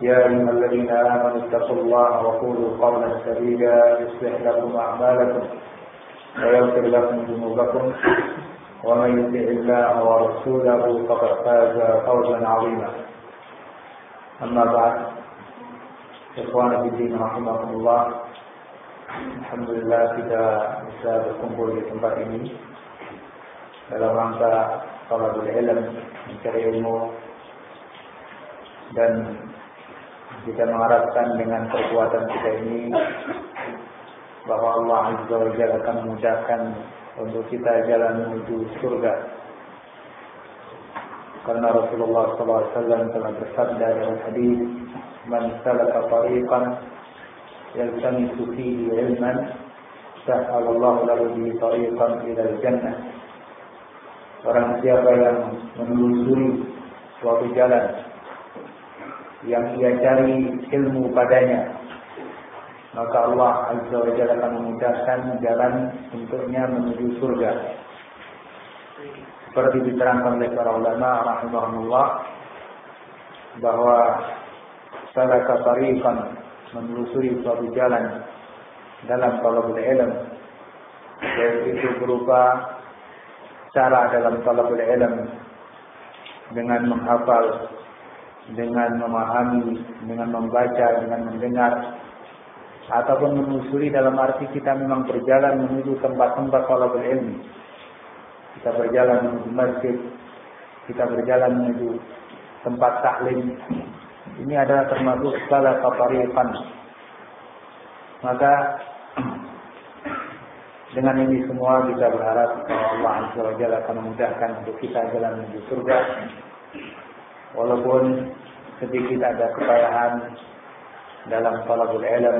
يا أيها الذين آمنوا اتقوا الله وقولوا قولا سديدا يصلح لكم أعمالكم ويغفر لكم ذنوبكم. ومن يطع الله ورسوله فقد فاز فوزا عظيما. أما بعد إخواني في الدين رحمكم الله Alhamdulillah kita bisa berkumpul di tempat ini dalam rangka talabul ilm mencari ilmu dan kita mengharapkan dengan perkuatan kita ini bahwa Allah Azza wa Jalla akan memudahkan untuk kita jalan menuju surga. Karena Rasulullah SAW telah bersabda dalam hadis, "Man salaka tariqan yaltamisu fihi ilman, sahhala Allah lahu bihi tariqan ila al-jannah." Orang siapa yang menelusuri suatu jalan yang ia cari ilmu padanya maka Allah Azza wa Jalla akan memudahkan jalan untuknya menuju surga. Seperti diterangkan oleh para ulama rahimahullah bahwa salah tariqan menelusuri suatu jalan dalam talabul ilm yaitu itu berupa cara dalam talabul ilm dengan menghafal dengan memahami, dengan membaca, dengan mendengar, ataupun menelusuri dalam arti kita memang berjalan menuju tempat-tempat talabul ilmi. Kita berjalan menuju masjid, kita berjalan menuju tempat taklim. Ini adalah termasuk salah tariqan. Maka dengan ini semua kita berharap Allah Azza wa Jalla akan memudahkan untuk kita jalan menuju surga. Walaupun sedikit ada kepayahan dalam talabul ilm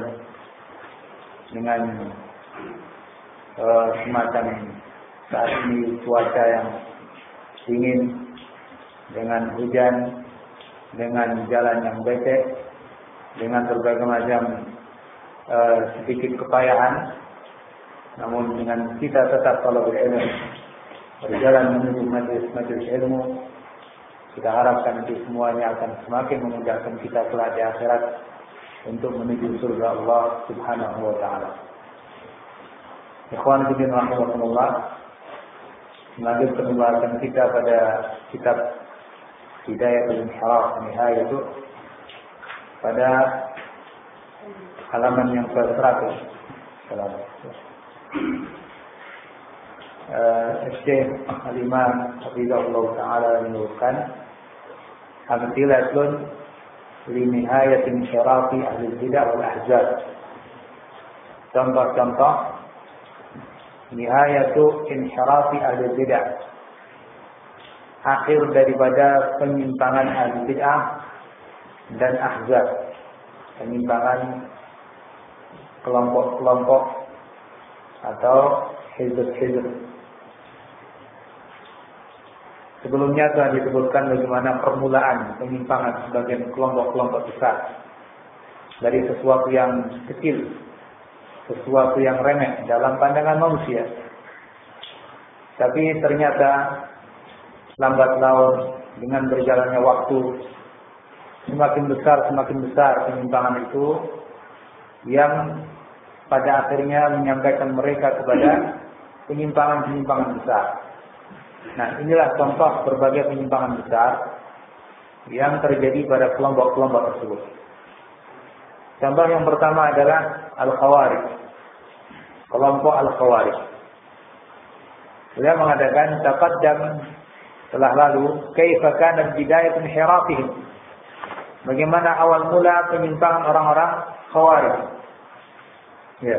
dengan uh, semacam saat ini cuaca yang dingin dengan hujan dengan jalan yang becek dengan berbagai macam uh, sedikit kepayahan namun dengan kita tetap talabul ilm berjalan menuju majlis-majlis ilmu kita harapkan nanti semuanya akan semakin memudahkan kita kelak di akhirat untuk menuju surga Allah Subhanahu wa taala. Ikhwan fillah rahimakumullah. Melanjutkan pembahasan kita pada kitab Hidayah al-Inhiraf Nihayah itu pada halaman yang ke-100. Salam. Syekh Al-Imam Hafizahullah Ta'ala menyebutkan Amtilatun Linihayat insyarafi ahli bidah wal ahzab. Contoh-contoh. Nihayatu insyarafi ahli bidah. Akhir daripada penyimpangan ahli bidah dan ahzab. Penyimpangan kelompok-kelompok atau hizb-hizb Sebelumnya telah disebutkan bagaimana permulaan penyimpangan sebagian kelompok-kelompok besar dari sesuatu yang kecil, sesuatu yang remeh dalam pandangan manusia. Tapi ternyata lambat laun dengan berjalannya waktu semakin besar semakin besar penyimpangan itu yang pada akhirnya menyampaikan mereka kepada penyimpangan-penyimpangan besar. Nah, inilah contoh berbagai penyimpangan besar yang terjadi pada kelompok-kelompok tersebut. Contoh yang pertama adalah Al-Khawarij. kelompok Al-Khawarij. Beliau mengatakan taqaddam telah lalu kaifa kana bidayat inhirafihim. Bagaimana awal mula penyimpangan orang-orang Khawarij. Ya.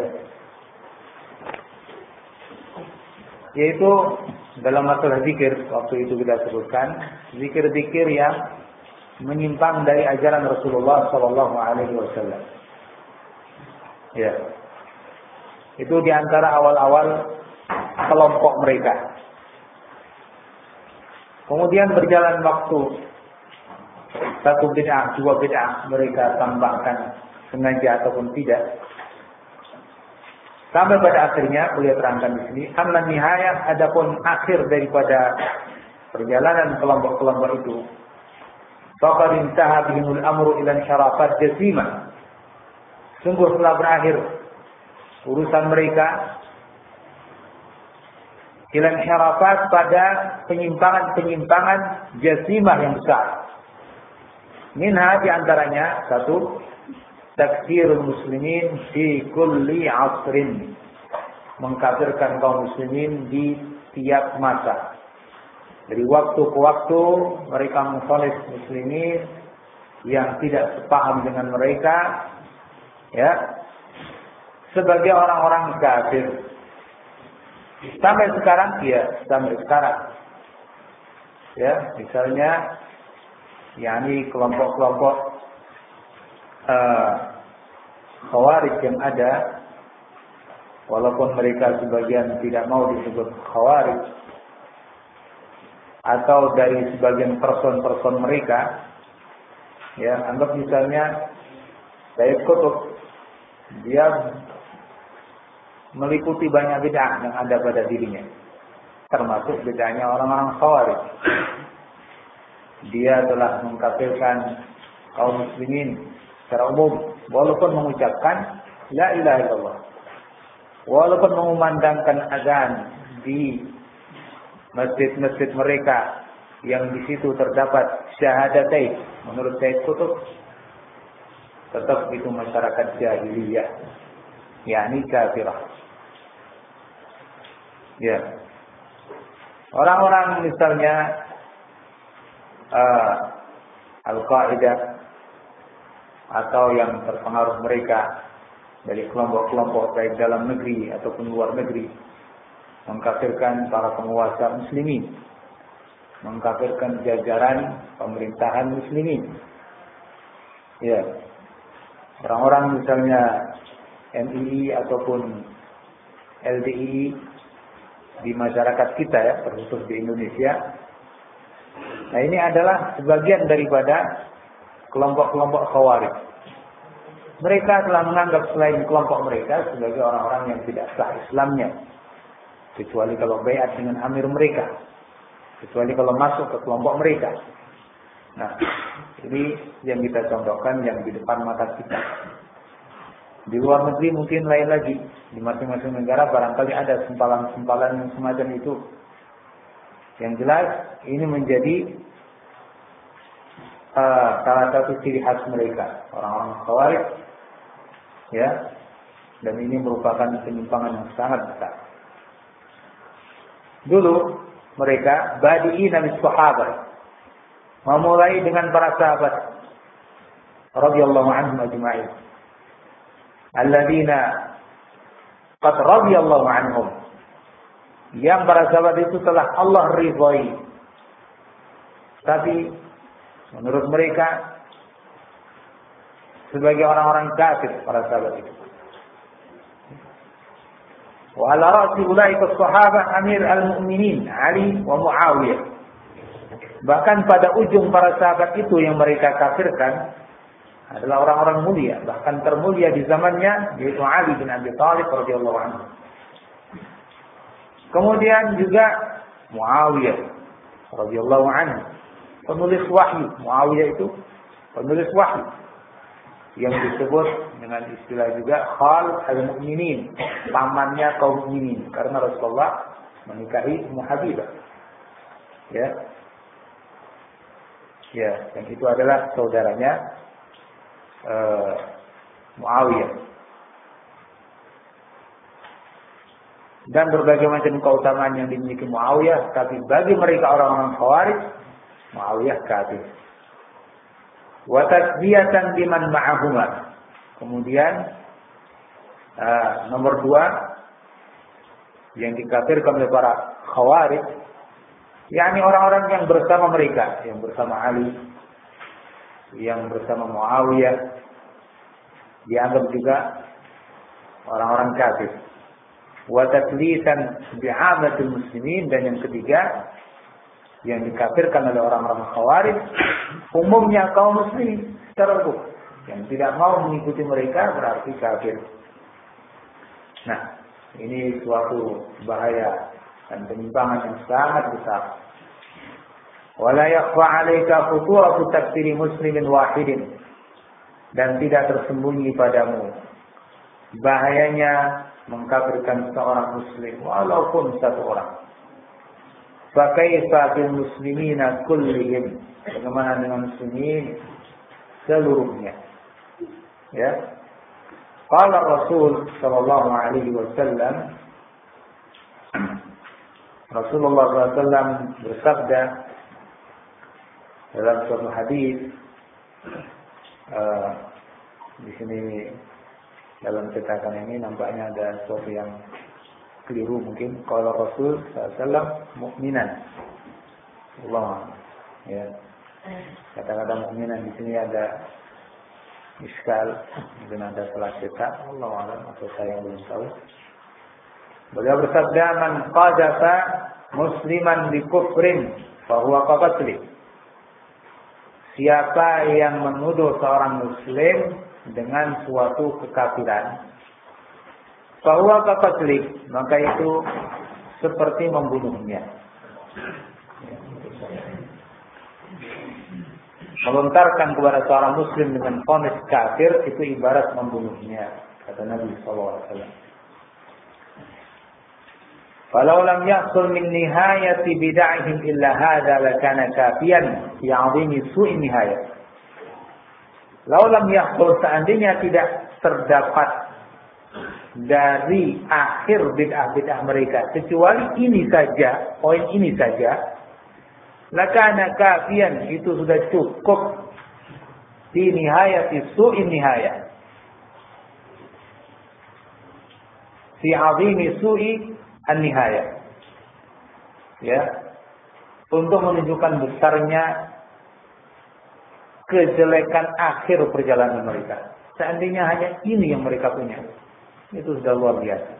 Yaitu dalam masalah zikir waktu itu kita sebutkan zikir-zikir yang menyimpang dari ajaran Rasulullah Sallallahu Alaihi Wasallam. Ya, itu di antara awal-awal kelompok mereka. Kemudian berjalan waktu satu bid'ah, dua bid'ah mereka tambahkan sengaja ataupun tidak. Sampai pada akhirnya beliau terangkan di sini, amma nihayah adapun akhir daripada perjalanan kelompok-kelompok itu. Faqad intaha bihimul amru ila syarafat jazimah. Sungguh telah berakhir urusan mereka ila syarafat pada penyimpangan-penyimpangan jazimah yang besar. Minha di antaranya satu takfirul muslimin fi kulli asrin. Mengkafirkan kaum muslimin di tiap masa. Dari waktu ke waktu mereka mengfonis muslimin yang tidak sepaham dengan mereka ya. Sebagai orang-orang kafir. Sampai sekarang ya sampai sekarang. Ya misalnya yakni kelompok-kelompok uh, khawarij yang ada walaupun mereka sebagian tidak mau disebut khawarij atau dari sebagian person-person mereka ya anggap misalnya Sayyid Kutub dia meliputi banyak bid'ah yang ada pada dirinya termasuk bid'ahnya orang-orang khawarij. Dia telah mengkafirkan kaum muslimin secara umum. Walaupun mengucapkan la ilaha illallah. Walaupun mengumandangkan azan di masjid-masjid mereka yang di situ terdapat syahadatain. Menurut saya Kutub tetap itu masyarakat jahiliyah yakni kafirah. Ya. Orang-orang misalnya uh, Al-Qaeda atau yang terpengaruh mereka dari kelompok-kelompok baik dalam negeri ataupun luar negeri. Mengkafirkan para penguasa muslimin. Mengkafirkan jajaran pemerintahan muslimin. Ya. Orang-orang misalnya MII ataupun LDI di masyarakat kita ya terkhusus di Indonesia. Nah ini adalah sebagian daripada kelompok-kelompok khawarij. Mereka telah menganggap selain kelompok mereka sebagai orang-orang yang tidak sah Islamnya. Kecuali kalau bayat dengan amir mereka. Kecuali kalau masuk ke kelompok mereka. Nah, ini yang kita contohkan yang di depan mata kita. Di luar negeri mungkin lain lagi. Di masing-masing negara barangkali ada sempalan-sempalan yang semacam itu. Yang jelas ini menjadi uh, salah satu ciri khas mereka orang-orang khawarij ya. Dan ini merupakan penyimpangan yang sangat besar. Dulu mereka badiin nabi sahabat memulai dengan para sahabat radhiyallahu anhum ajma'in. Alladzina qad radhiyallahu anhum. Yang para sahabat itu telah Allah ridhoi. Tapi Menurut mereka sebagai orang-orang kafir para sahabat itu. Wa ala ra'si ulaika Amir al-Mu'minin Ali wa Muawiyah. Bahkan pada ujung para sahabat itu yang mereka kafirkan adalah orang-orang mulia, bahkan termulia di zamannya yaitu Ali bin Abi Thalib radhiyallahu anhu. Kemudian juga Muawiyah radhiyallahu anhu penulis wahyu. Muawiyah itu penulis wahyu. Yang disebut dengan istilah juga khal al-mu'minin. Pamannya kaum mukminin. Karena Rasulullah menikahi Ummu. Ya. Ya, dan itu adalah saudaranya uh, Muawiyah. dan berbagai macam keutamaan yang dimiliki Muawiyah, tapi bagi mereka orang-orang Khawarij, Muawiyah kafir. Wa tasbiyatan biman ma'ahuma. Kemudian uh, nomor dua yang dikafirkan oleh para Khawarij, yakni orang-orang yang bersama mereka, yang bersama Ali, yang bersama Muawiyah, dianggap juga orang-orang kafir wa taslitan muslimin dan yang ketiga yang dikafirkan oleh orang-orang khawarij umumnya kaum muslimin secara umum yang tidak mau mengikuti mereka berarti kafir. Nah, ini suatu bahaya dan penyimpangan yang sangat besar. Wala yakhfa 'alaika khuturatu takfiri muslimin wahidin dan tidak tersembunyi padamu bahayanya mengkafirkan seorang muslim walaupun satu orang. Fakaifa bil muslimina kullihim? Bagaimana dengan muslimin seluruhnya? Ya. Qala Rasul sallallahu alaihi wasallam Rasulullah SAW bersabda dalam suatu hadis uh, di sini dalam cetakan ini nampaknya ada sesuatu yang keliru mungkin. Kalau Rasul SAW mukminan Allah. Ya. Kata-kata mukminan di sini ada iskal mungkin ada salah cetak. Allah alam atau saya yang belum tahu. Beliau bersabda man qadafa musliman di kufrin bahwa qatli. Siapa yang menuduh seorang muslim dengan suatu kekafiran bahwa kekatlik maka itu seperti membunuhnya. Melontarkan kepada seorang muslim dengan fonis kafir itu ibarat membunuhnya kata Nabi SAW Falau lam yahsul min nihayati bid'ahim illa hadha lakana kafiyan fi 'azimi su'i nihayah Laulam yahkul seandainya tidak terdapat dari akhir bid'ah-bid'ah mereka kecuali ini saja, poin ini saja, lakana kafian itu sudah cukup di nihayati su'in nihaya. Fi azimi su'i an-nihaya. Ya. Untuk menunjukkan besarnya kejelekan akhir perjalanan mereka. Seandainya hanya ini yang mereka punya, itu sudah luar biasa.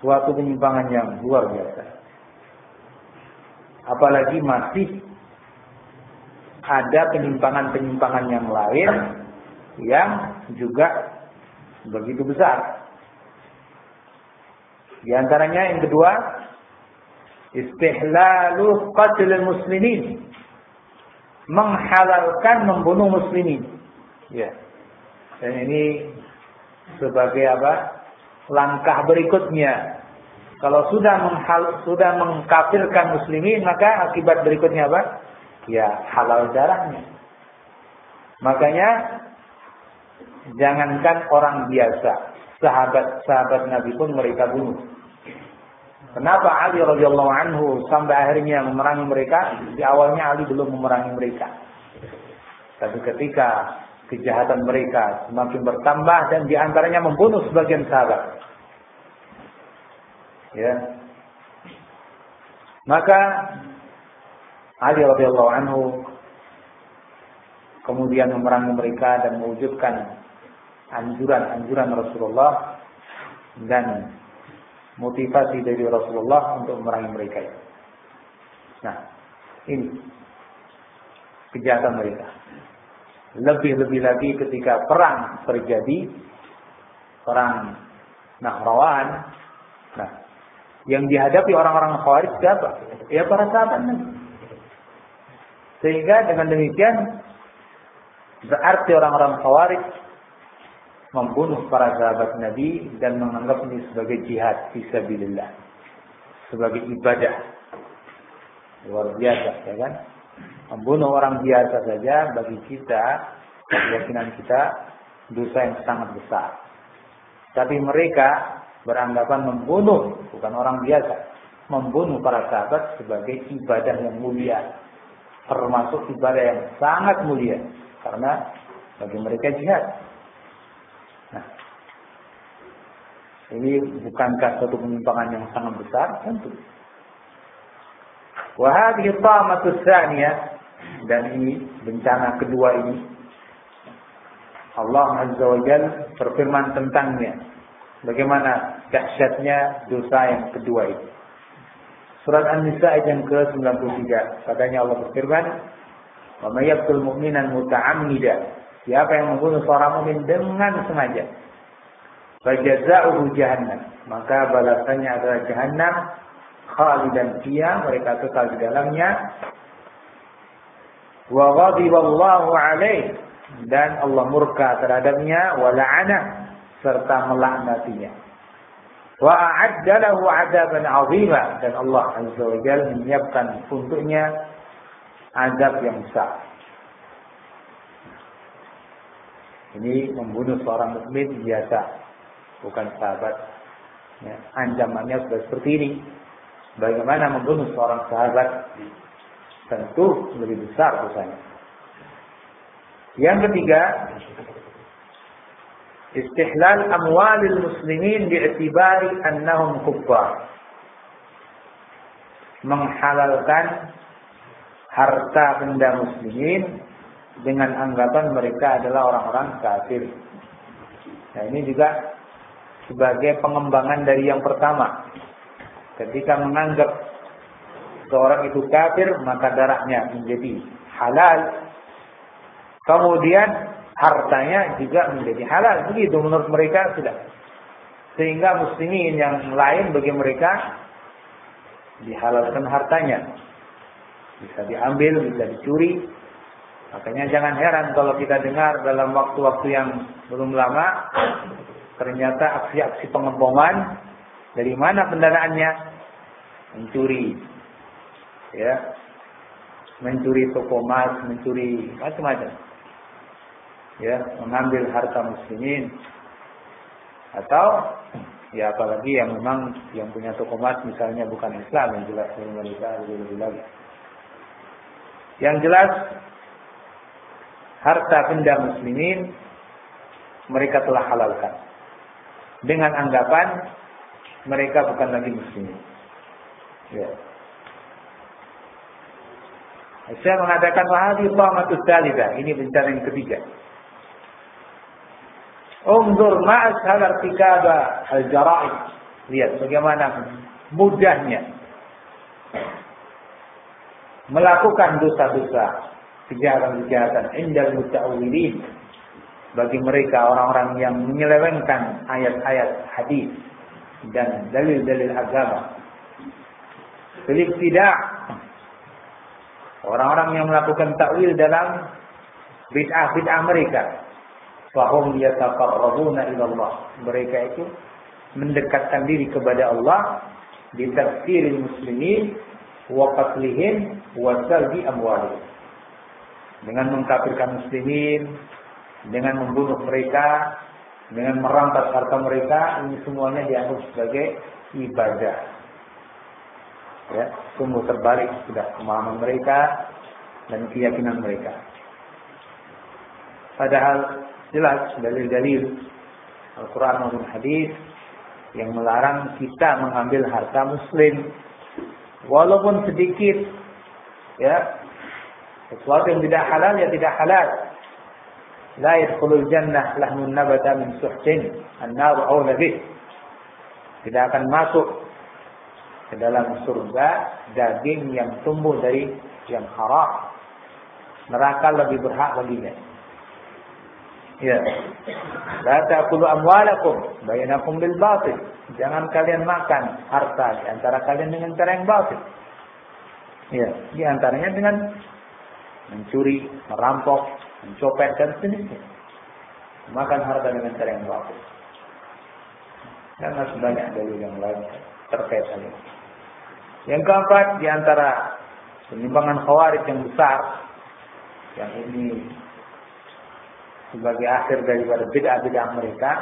Suatu penyimpangan yang luar biasa. Apalagi masih ada penyimpangan-penyimpangan yang lain yang juga begitu besar. Di antaranya yang kedua, istihlalu qatl muslimin menghalalkan membunuh muslimin. Ya. Dan ini sebagai apa? Langkah berikutnya. Kalau sudah menghal, sudah mengkafirkan muslimin, maka akibat berikutnya apa? Ya, halal darahnya. Makanya jangankan orang biasa, sahabat-sahabat Nabi pun mereka bunuh. Kenapa Ali radhiyallahu anhu sampai akhirnya memerangi mereka? Di awalnya Ali belum memerangi mereka. Tapi ketika kejahatan mereka semakin bertambah dan di antaranya membunuh sebagian sahabat. Ya. Maka Ali radhiyallahu anhu kemudian memerangi mereka dan mewujudkan anjuran-anjuran Rasulullah dan motivasi dari Rasulullah untuk memerangi mereka. Nah, ini kejahatan mereka. Lebih-lebih lagi ketika perang terjadi, perang Nahrawan, nah, yang dihadapi orang-orang Khawarij siapa? Ya para sahabat Nabi. Sehingga dengan demikian berarti orang-orang Khawarij membunuh para sahabat Nabi dan menganggap ini sebagai jihad fisabilillah. Sebagai ibadah. Luar biasa, ya kan? Membunuh orang biasa saja bagi kita, keyakinan kita, dosa yang sangat besar. Tapi mereka beranggapan membunuh, bukan orang biasa, membunuh para sahabat sebagai ibadah yang mulia, termasuk ibadah yang sangat mulia, karena bagi mereka jihad. Nah, ini bukankah suatu penyimpangan yang sangat besar? Tentu. Wahadi ta'matus dan ini bencana kedua ini Allah Azza wa Jal berfirman tentangnya. Bagaimana dahsyatnya dosa yang kedua itu. Surat An-Nisa ayat yang ke-93. Katanya Allah berfirman, "Wa may yaqtul mu'minan muta'ammida." Siapa yang membunuh seorang mukmin dengan sengaja, fajaza'uhu jahannam. Maka balasannya adalah jahannam khalidan fiha, mereka kekal di dalamnya. Wa ghadiballahu alaihi dan Allah murka terhadapnya wa la'ana serta melaknatinya. Wa a'adda lahu 'adaban 'azima dan Allah Azza wa Jalla menyiapkan untuknya azab yang besar. Ini membunuh seorang mukmin biasa, bukan sahabat. Ya, ancamannya sudah seperti ini. Bagaimana membunuh seorang sahabat? Tentu lebih besar dosanya. Yang ketiga, istihlal amwalil muslimin bi'tibari annahum kuffar. Menghalalkan harta benda muslimin dengan anggapan mereka adalah orang-orang kafir. Nah, ini juga sebagai pengembangan dari yang pertama. Ketika menganggap seorang itu kafir, maka darahnya menjadi halal Kemudian hartanya juga menjadi halal. Begitu menurut mereka sudah. Sehingga muslimin yang lain bagi mereka dihalalkan hartanya. Bisa diambil, bisa dicuri. Makanya jangan heran kalau kita dengar dalam waktu-waktu yang belum lama ternyata aksi-aksi pengeboman dari mana pendanaannya mencuri ya mencuri toko emas mencuri macam-macam ya mengambil harta muslimin atau ya apalagi yang memang yang punya toko emas misalnya bukan Islam yang jelas lebih lagi. Yang jelas harta benda muslimin mereka telah halalkan dengan anggapan mereka bukan lagi muslimin. Ya. Saya mengatakan wahadi ta'matus Ini bencana yang ketiga. Undur ma'ashal artikaba al-jara'id. Lihat bagaimana mudahnya melakukan dosa-dosa kejahatan-kejahatan indal muta'awwilin bagi mereka orang-orang yang menyelewengkan ayat-ayat hadis dan dalil-dalil agama. Pilih tidak orang-orang yang melakukan takwil dalam bid'ah-bid'ah mereka Fahum yataqarrabuna ila Allah. Mereka itu mendekatkan diri kepada Allah di tafsiril muslimin wa qatlihim wa salbi amwalihim. Dengan mengkafirkan muslimin, dengan membunuh mereka, dengan merampas harta mereka, ini semuanya dianggap sebagai ibadah. Ya, sungguh terbalik sudah pemahaman mereka dan keyakinan mereka. Padahal jelas dalil-dalil Al-Quran maupun hadis yang melarang kita mengambil harta muslim. Walaupun sedikit ya sesuatu yang tidak halal ya tidak halal. La yadkhulul jannah lahmun nabata min suhtin an-nar tidak akan masuk ke dalam surga daging yang tumbuh dari yang haram neraka lebih berhak baginya Ya. La ta'kulu amwalakum bainakum bil batil. Jangan kalian makan harta di antara kalian dengan cara yang batil. Ya, di antaranya dengan mencuri, merampok, mencopet dan sejenisnya. Makan harta dengan cara yang batil. Dan masih banyak dari yang lain terkait hal ini. Yang keempat di antara penyimpangan khawarij yang besar yang ini sebagai akhir daripada bid'ah-bid'ah mereka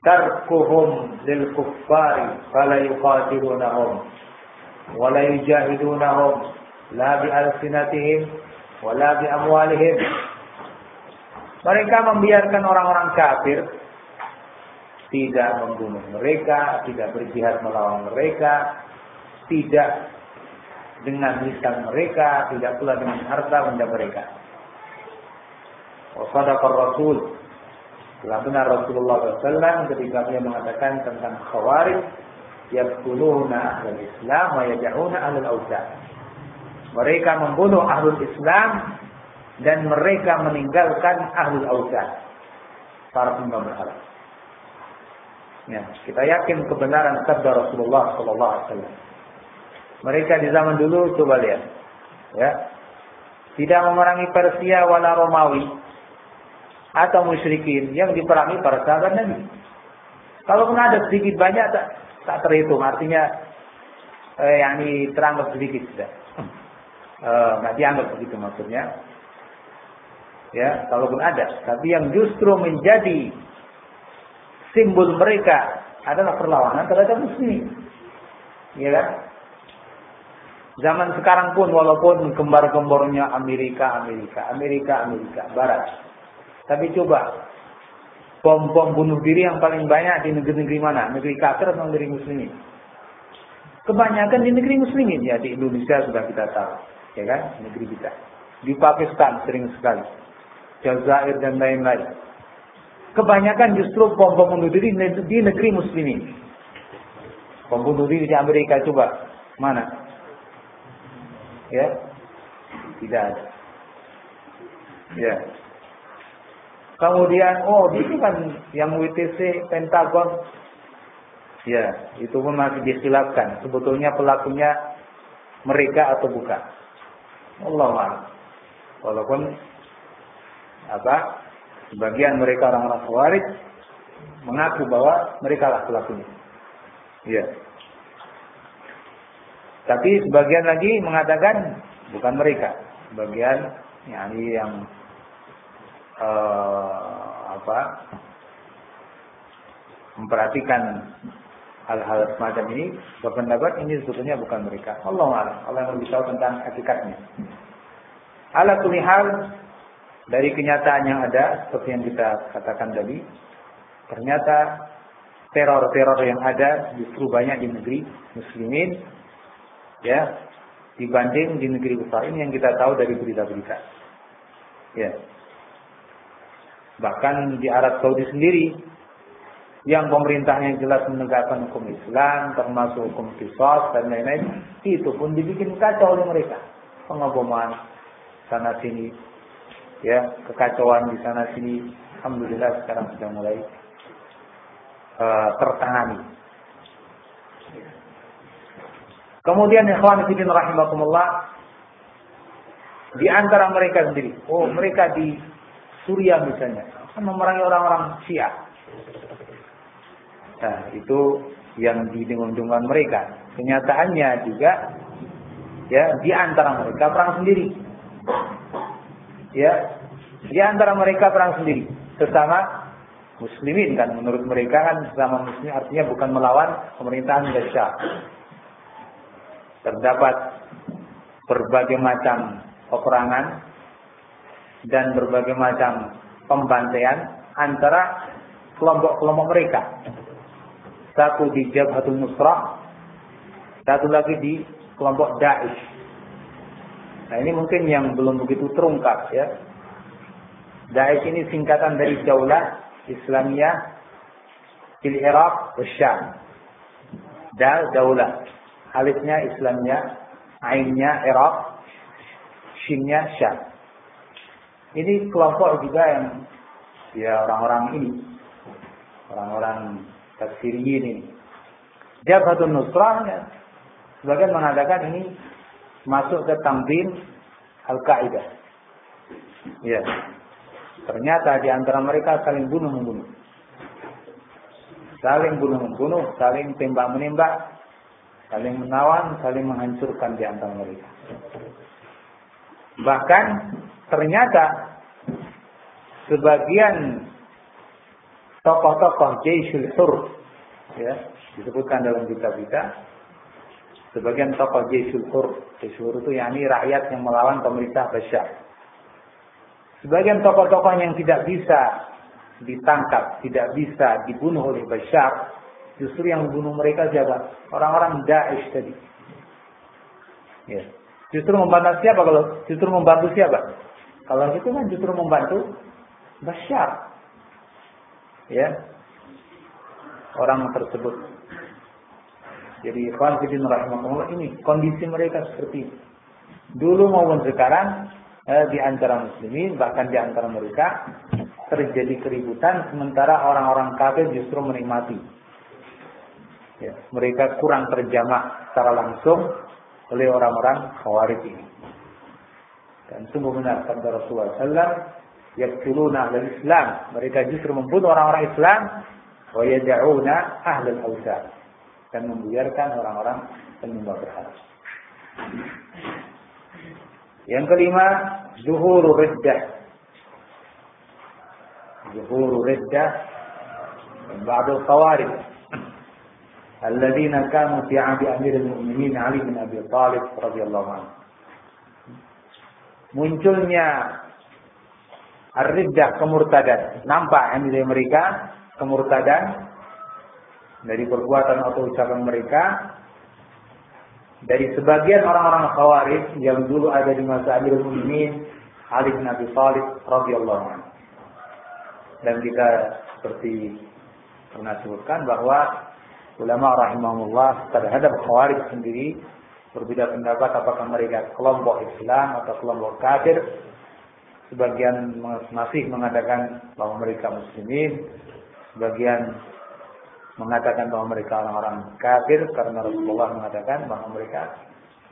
tarkuhum lil kuffari fala yuqatilunahum wa la yujahidunahum la bi alsinatihim wa la bi amwalihim. Mereka membiarkan orang-orang kafir tidak membunuh mereka, tidak berjihad melawan mereka, tidak dengan lisan mereka, tidak pula dengan harta benda mereka. Wasadaqar Rasul. Telah benar Rasulullah SAW ketika dia mengatakan tentang khawarij yaqtuluna ahlul Islam wa yaj'una ahlul awsan. Mereka membunuh ahlul Islam dan mereka meninggalkan ahlul awsan. Para penyembah berhala. Ya, kita yakin kebenaran sabda Rasulullah sallallahu alaihi wasallam. Mereka di zaman dulu coba lihat. Ya. Tidak memerangi Persia wala Romawi atau musyrikin yang diperangi para sahabat Nabi. Kalau pun ada sedikit banyak tak, tak terhitung, artinya eh, yang ini teranggap sedikit sudah. Eh, nggak dianggap begitu maksudnya. Ya, kalaupun ada, tapi yang justru menjadi simbol mereka adalah perlawanan terhadap muslim. Ya kan? Zaman sekarang pun walaupun gembar-gembornya Amerika, Amerika, Amerika, Amerika, Barat, tapi coba, bom-bom bunuh diri yang paling banyak di negeri-negeri mana? Negeri kafir atau negeri muslimin? Kebanyakan di negeri muslimin. Ya di Indonesia sudah kita tahu. Ya kan? Negeri kita. Di Pakistan sering sekali. Jazair dan lain-lain. Kebanyakan justru bom-bom bunuh diri di negeri muslimin. Bom bunuh diri di Amerika coba. Mana? Ya? Tidak ada. Ya. Kemudian, oh itu kan yang WTC, Pentagon. Ya, itu pun masih dikhilafkan. Sebetulnya pelakunya mereka atau bukan. Allah Walaupun apa sebagian mereka orang-orang khawarij mengaku bahwa mereka lah pelakunya. Ya. Tapi sebagian lagi mengatakan bukan mereka. Sebagian yang yang uh, apa memperhatikan hal-hal semacam ini berpendapat ini sebetulnya bukan mereka. Allah Allah, yang lebih tahu tentang hakikatnya. Ala hal dari kenyataan yang ada seperti yang kita katakan tadi, ternyata teror-teror yang ada justru banyak di negeri muslimin ya dibanding di negeri besar ini yang kita tahu dari berita-berita. Ya. Bahkan di Arab Saudi sendiri yang pemerintahnya jelas menegakkan hukum Islam, termasuk hukum kisos dan lain-lain, itu pun dibikin kacau oleh mereka. Pengeboman sana sini, ya kekacauan di sana sini. Alhamdulillah sekarang sudah mulai uh, tertangani. Kemudian ikhwan fillah rahimakumullah di antara mereka sendiri. Oh, mereka di Suriah misalnya, memerangi orang-orang Syiah. Nah, itu yang didengung-dengungan mereka. Kenyataannya juga ya di antara mereka perang sendiri. Ya, di antara mereka perang sendiri sesama muslimin kan menurut mereka kan sesama muslim artinya bukan melawan pemerintahan Syah. Terdapat berbagai macam peperangan dan berbagai macam pembantaian antara kelompok-kelompok mereka. Satu di Jabhatul Nusrah, satu lagi di kelompok Daesh. Nah ini mungkin yang belum begitu terungkap ya. Daesh ini singkatan dari Daulah Islamiyah di Iraq Syam. Dal Daulah. Alifnya Islamiyah, Ainnya Iraq, Shinnya Syam. Ini kelompok juga yang ya orang-orang ini, orang-orang Syriyin ini. Jabhatun Nusrah, ya, sebagian mengatakan ini masuk ke tanzim Al-Qaeda. Ya. Ternyata di antara mereka saling bunuh membunuh. Saling bunuh membunuh, saling tembak menembak, saling menawan, saling menghancurkan di antara mereka. Bahkan ternyata sebagian tokoh-tokoh Jaisul Hur ya disebutkan dalam kitab kita sebagian tokoh Jaisul Hur Jaisul itu yakni rakyat yang melawan pemerintah Bashar. Sebagian tokoh-tokoh yang tidak bisa ditangkap tidak bisa dibunuh oleh Bashar justru yang membunuh mereka siapa? Orang-orang Daesh tadi. Ya. Justru membantu siapa kalau justru membantu siapa? Kalau itu kan justru membantu Bashar. Ya. Orang tersebut. Jadi ikhwan fillah rahimahullah ini kondisi mereka seperti ini. Dulu maupun sekarang eh, di antara muslimin bahkan di antara mereka terjadi keributan sementara orang-orang kafir justru menikmati. Ya, mereka kurang terjamah secara langsung oleh orang-orang khawarij ini. Dan sungguh benar kata Rasulullah SAW, yaktuluna ahlul Islam. Mereka justru membunuh orang-orang Islam wa yad'una ahlul awsan dan membiarkan orang-orang penyembah berhala. Yang kelima, zuhur riddah. Zuhur riddah ba'du qawarib. Alladzina kanu fi 'ahdi Amirul Mu'minin Ali bin Abi Thalib radhiyallahu anhu. Munculnya ar-riddah kemurtadan. Nampak yang mereka kemurtadan dari perbuatan atau ucapan mereka. Dari sebagian orang-orang khawarij yang dulu ada di masa Amirul Mukminin Ali bin Abi Thalib radhiyallahu anhu. Dan kita seperti pernah sebutkan bahwa ulama rahimahullah terhadap khawarij sendiri berbeda pendapat apakah mereka kelompok Islam atau kelompok kafir. Sebagian masih mengatakan bahwa mereka muslimin, sebagian mengatakan bahwa mereka orang-orang kafir karena Rasulullah mengatakan bahwa mereka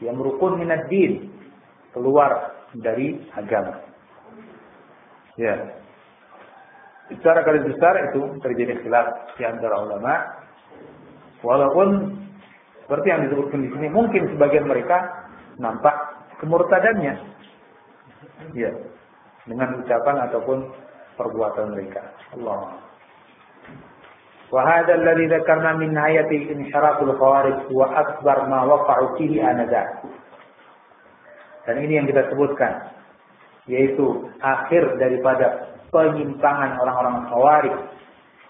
yang merukun minad din, keluar dari agama. Ya. Secara garis besar itu terjadi khilaf di antara ulama. Walaupun seperti yang disebutkan di sini, mungkin sebagian mereka nampak kemurtadannya. Ya dengan ucapan ataupun perbuatan mereka. Allah. وهذا الذي ذكرنا من نهاية انحراف الخوارج هو أكبر ما وقعوا فيه آنذاك. Dan ini yang kita sebutkan yaitu akhir daripada penyimpangan orang-orang khawarij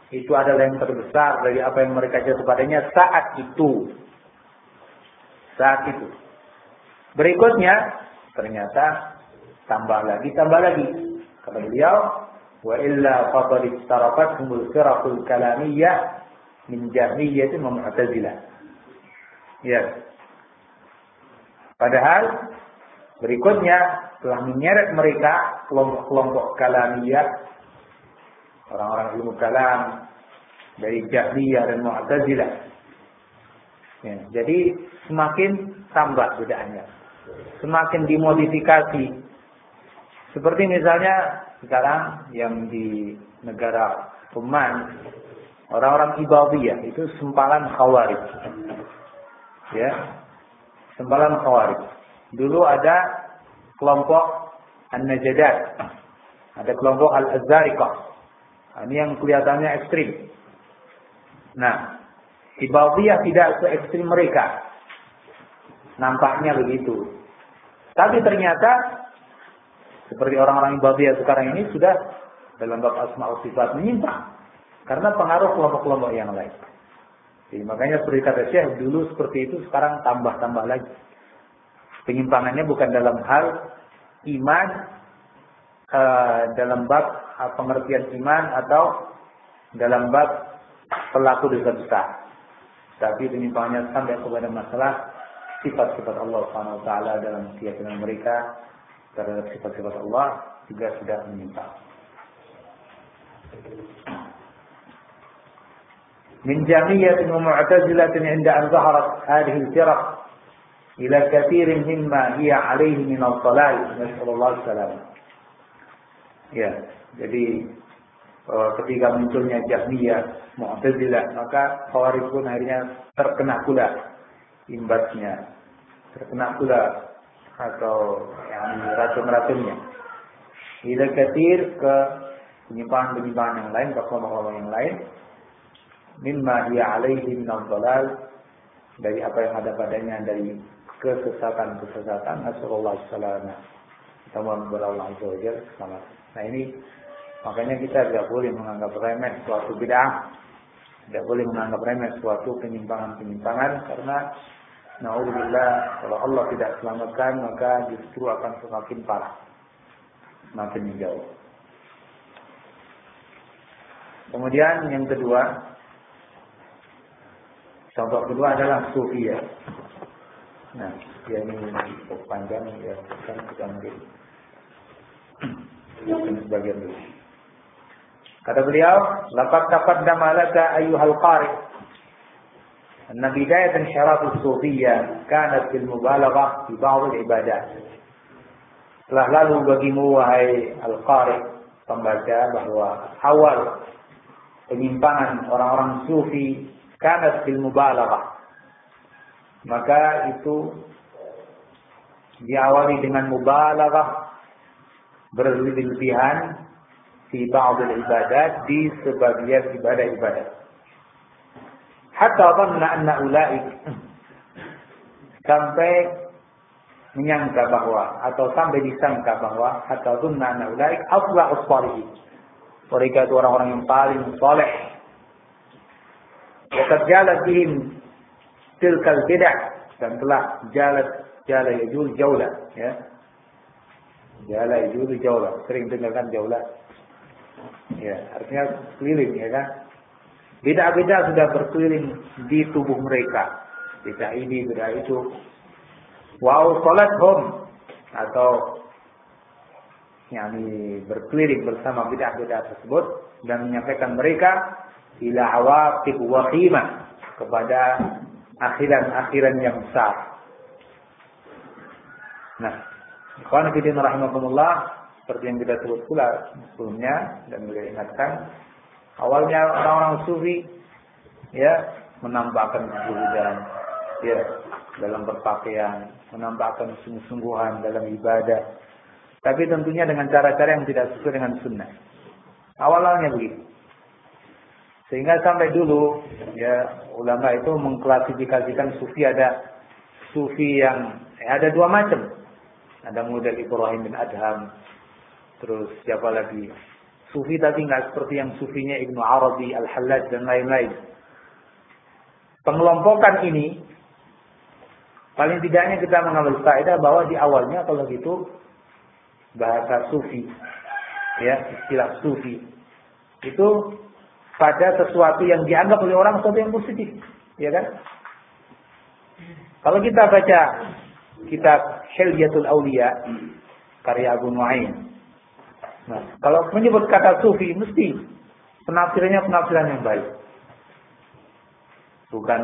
itu adalah yang terbesar dari apa yang mereka jatuh padanya saat itu. Saat itu. Berikutnya ternyata tambah lagi, tambah lagi. Kata beliau, istarafat humul firaqul kalamiyah min jahmiyyah wa mu'tazilah. Ya. Padahal berikutnya telah menyeret mereka kelompok-kelompok kalamiyah orang-orang ilmu kalam dari Jahmiyah dan Mu'tazilah. Ya, jadi semakin tambah bedanya. Semakin dimodifikasi seperti misalnya sekarang yang di negara Oman, orang-orang Ibadiyah itu sempalan khawarij. Ya, sempalan khawarij. Dulu ada kelompok An-Najadat, ada kelompok Al-Azzariqah. Nah, ini yang kelihatannya ekstrim. Nah, Ibadiyah tidak se ekstrim mereka. Nampaknya begitu. Tapi ternyata seperti orang-orang Ibadiyah sekarang ini sudah dalam bab asma sifat menyimpang karena pengaruh kelompok-kelompok yang lain. Jadi makanya seperti kata Syekh dulu seperti itu sekarang tambah-tambah lagi. Penyimpangannya bukan dalam hal iman uh, dalam bab pengertian iman atau dalam bab pelaku dosa besar. Tapi penyimpangannya sampai kepada masalah sifat-sifat Allah Subhanahu wa taala dalam keyakinan mereka terhadap sifat-sifat Allah juga sudah menyimpang. من جامية ومعتزلة عند أن ظهرت هذه الفرق إلى كثير مما هي عليه من الضلال نسأل الله السلامة ya jadi ketika munculnya Jahmiyah Mu'tazilah maka Khawarij pun akhirnya terkena pula imbasnya terkena pula atau yang racun-racunnya. Ila kathir ke penyimpangan-penyimpangan yang lain, kelompok-kelompok yang lain, mimma dia alaihi minal dalal dari apa yang ada padanya dari kesesatan-kesesatan. Nasallallahu alaihi Kita mohon kepada Allah Azza. Nah ini makanya kita tidak boleh menganggap remeh suatu bid'ah, tidak boleh menganggap remeh suatu penyimpangan-penyimpangan karena Naudzubillah kalau Allah tidak selamatkan maka justru akan semakin parah, semakin menjauh. Kemudian yang kedua, contoh kedua adalah sufi ya. Nah, ya ini cukup panjang ya, kan kita ambil sebagian dulu. Kata beliau, "Laqad taqaddama laka ayyuhal qari' أن بداية انحراف الصوفية كانت بالمبالغة في بعض العبادات. Telah lalu bagimu wahai Al-Qari pembaca bahwa awal penyimpangan orang-orang sufi kanat bil mubalaghah. Maka itu diawali dengan mubalaghah berlebihan di ba'd ibadat di sebagian ibadah-ibadah hatta dhanna anna ulaik. Sampai menyangka bahwa atau sampai disangka bahwa hatta dhanna anna ulaik aflahus salihin. Mereka itu orang-orang yang paling soleh. Wa qad jalat bihim tilkal bid'ah. Dan telah jalan jala yajul jaula ya. Jala yajul jaula sering dengarkan jaula ya artinya keliling ya kan Beda-beda sudah berkeliling di tubuh mereka. Beda ini, beda itu. Wow, salat home atau yakni berkeliling bersama beda-beda tersebut dan menyampaikan mereka ila awaqib wa kepada akhiran-akhiran yang besar. Nah, ikhwan fillah rahimakumullah seperti yang kita sebut pula sebelumnya dan beliau ingatkan Awalnya orang-orang sufi ya menampakkan kesulitan ya dalam berpakaian, menampakkan sungguh-sungguhan dalam ibadah. Tapi tentunya dengan cara-cara yang tidak sesuai dengan sunnah. Awalnya begitu. Sehingga sampai dulu ya ulama itu mengklasifikasikan sufi ada sufi yang eh, ada dua macam. Ada model Ibrahim bin Adham, terus siapa lagi Sufi tapi nggak seperti yang sufinya Ibnu Arabi, Al-Hallaj dan lain-lain. Pengelompokan ini paling tidaknya kita mengambil faedah bahwa di awalnya kalau gitu bahasa sufi ya istilah sufi itu pada sesuatu yang dianggap oleh orang sesuatu yang positif ya kan kalau kita baca kitab Hilyatul Aulia karya Abu Nuaim Nah, kalau menyebut kata sufi mesti penafsirannya penafsiran yang baik. Bukan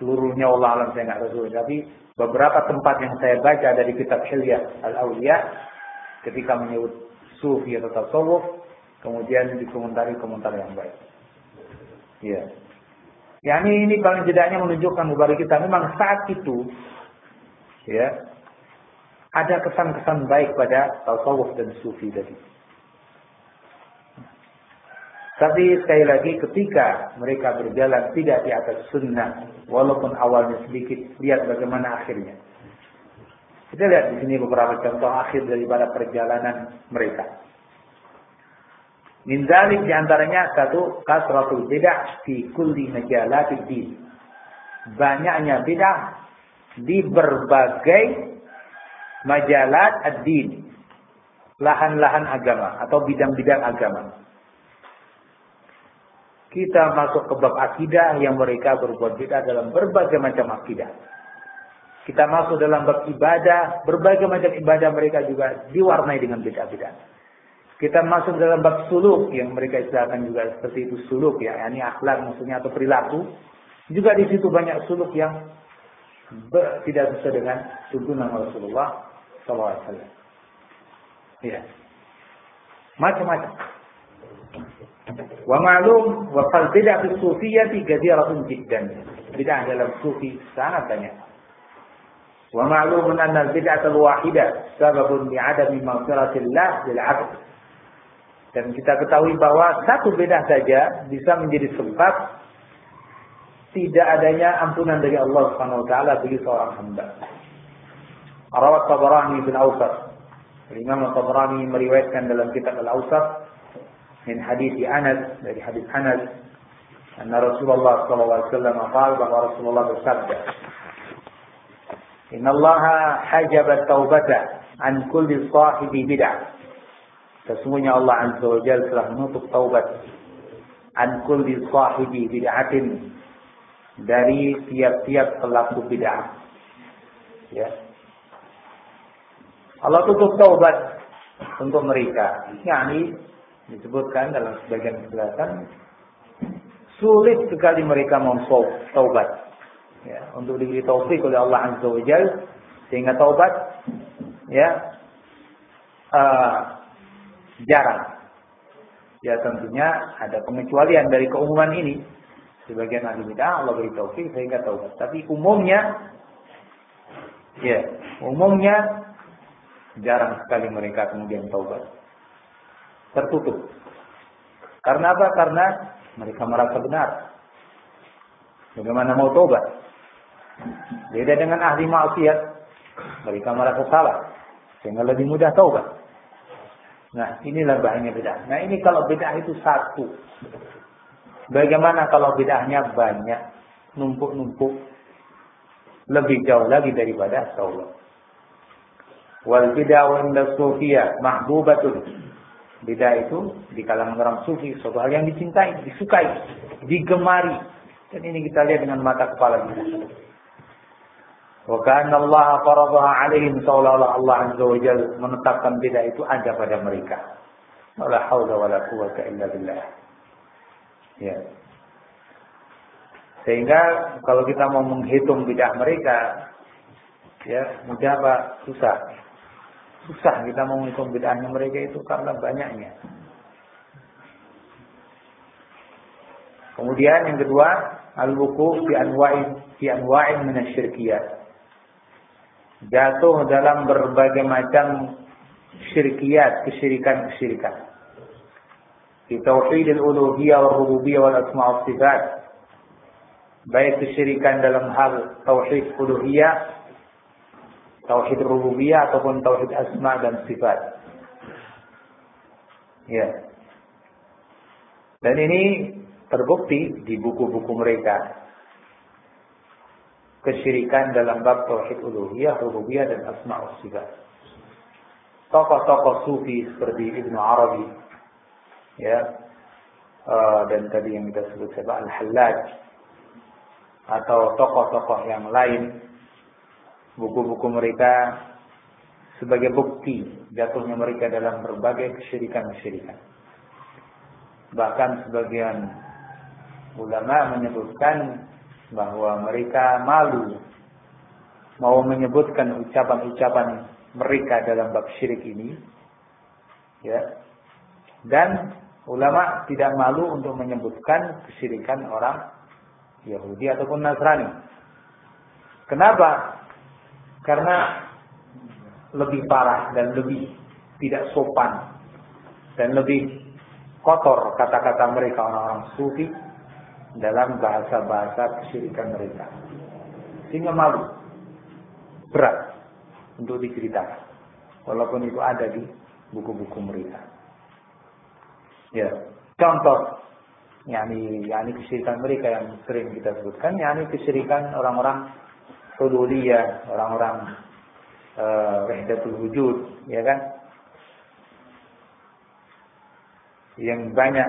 seluruhnya Allah alam saya nggak tahu, tapi beberapa tempat yang saya baca dari kitab Hilyah al-Auliya ketika menyebut sufi atau tasawuf, kemudian dikomentari komentar yang baik. Iya. Ya. ini ini paling tidaknya menunjukkan kepada kita memang saat itu ya ada kesan-kesan baik pada tasawuf dan sufi tadi. Tapi sekali lagi ketika mereka berjalan tidak di atas sunnah, walaupun awalnya sedikit, lihat bagaimana akhirnya. Kita lihat di sini beberapa contoh akhir daripada perjalanan mereka. Min di di antaranya satu kasratul bid'ah fi kulli majalatid din. Banyaknya bid'ah di berbagai majalat ad-din. Lahan-lahan agama atau bidang-bidang agama kita masuk ke bab akidah yang mereka berbuat bid'ah dalam berbagai macam akidah. Kita masuk dalam bab ibadah, berbagai macam ibadah mereka juga diwarnai dengan bid'ah-bid'ah. Kita masuk dalam bab suluk yang mereka istilahkan juga seperti itu suluk ya, ini akhlak maksudnya atau perilaku. Juga di situ banyak suluk yang tidak sesuai dengan tuntunan Rasulullah SAW. Ya. Macam-macam. Wa ma'lum wa fal bid'ah fi sufiyyati kathiratun jiddan. Bid'ah dalam sufi sangat banyak. Wa ma'lum anna al-bid'ah al-wahidah sababun li'adami maghfiratillah lil 'abd. Dan kita ketahui bahwa satu beda saja bisa menjadi sebab tidak adanya ampunan dari Allah Subhanahu wa taala bagi seorang hamba. Rawat Tabarani bin Awsat. Imam Tabarani meriwayatkan dalam kitab Al-Awsat min hadis Anas dari hadis Anas anna Rasulullah sallallahu alaihi wasallam qala bahwa Rasulullah bersabda Inna Allah hajaba taubata an kulli sahibi bid'ah Sesungguhnya Allah Azza wa Jalla telah menutup taubat an kulli sahibi bid'atin dari tiap-tiap pelaku bid'ah. Ya. Allah tutup taubat untuk mereka. Yani disebutkan dalam sebagian penjelasan sulit sekali mereka mau taubat. Ya, untuk diberi taufik oleh Allah Azza wa Jalla sehingga taubat ya uh, jarang. Ya tentunya ada pengecualian dari keumuman ini. Sebagian ahli bidah Allah beri taufik sehingga taubat. Tapi umumnya ya, umumnya Jarang sekali mereka kemudian taubat. Tertutup. Karena apa? Karena mereka merasa benar. Bagaimana mau taubat? Beda dengan ahli maksiat. Mereka merasa salah. Sehingga lebih mudah taubat. Nah, inilah bahayanya beda. Nah, ini kalau beda itu satu. Bagaimana kalau bedanya banyak, numpuk-numpuk, lebih jauh lagi daripada taubat wal bid'ah sufiyah mahbubatun. Bid'ah itu di kalangan orang sufi suatu hal yang dicintai, disukai, digemari. Dan ini kita lihat dengan mata kepala kita. Wa kana Allah faradaha alaihim seolah-olah Allah Azza wa menetapkan bid'ah itu ada pada mereka. Wala haula wala quwata illa billah. Ya. Sehingga kalau kita mau menghitung bidah mereka, ya mudah apa? Susah. Susah kita menghitung bid'ahnya mereka itu karena banyaknya. Kemudian yang kedua, al-wuquf fi anwa'in fi anwa'in min. Jatuh dalam berbagai macam syirkiyat, kesyirikan-kesyirikan. Di tauhid al-uluhiyah wal rububiyah wal asma' wa sifat. Baik kesyirikan dalam hal tauhid uluhiyah tauhid rububiyah ataupun tauhid asma dan sifat. Ya. Dan ini terbukti di buku-buku mereka. Kesyirikan dalam bab tauhid uluhiyah, rububiyah dan asma wa sifat. Tokoh-tokoh sufi seperti Ibnu Arabi ya. Uh, dan tadi yang kita sebut siapa Al-Hallaj atau tokoh-tokoh yang lain buku-buku mereka sebagai bukti jatuhnya mereka dalam berbagai kesyirikan-kesyirikan. Bahkan sebagian ulama menyebutkan bahwa mereka malu mau menyebutkan ucapan-ucapan mereka dalam bab syirik ini. Ya. Dan ulama tidak malu untuk menyebutkan kesyirikan orang Yahudi ataupun Nasrani. Kenapa? Karena lebih parah dan lebih tidak sopan dan lebih kotor kata-kata mereka orang-orang sufi dalam bahasa-bahasa kesyirikan mereka. Sehingga malu, berat untuk diceritakan. Walaupun itu ada di buku-buku mereka. Ya, contoh yakni yakni kesyirikan mereka yang sering kita sebutkan yakni kesyirikan orang-orang hululiyah, orang-orang uh, wujud, ya kan? Yang banyak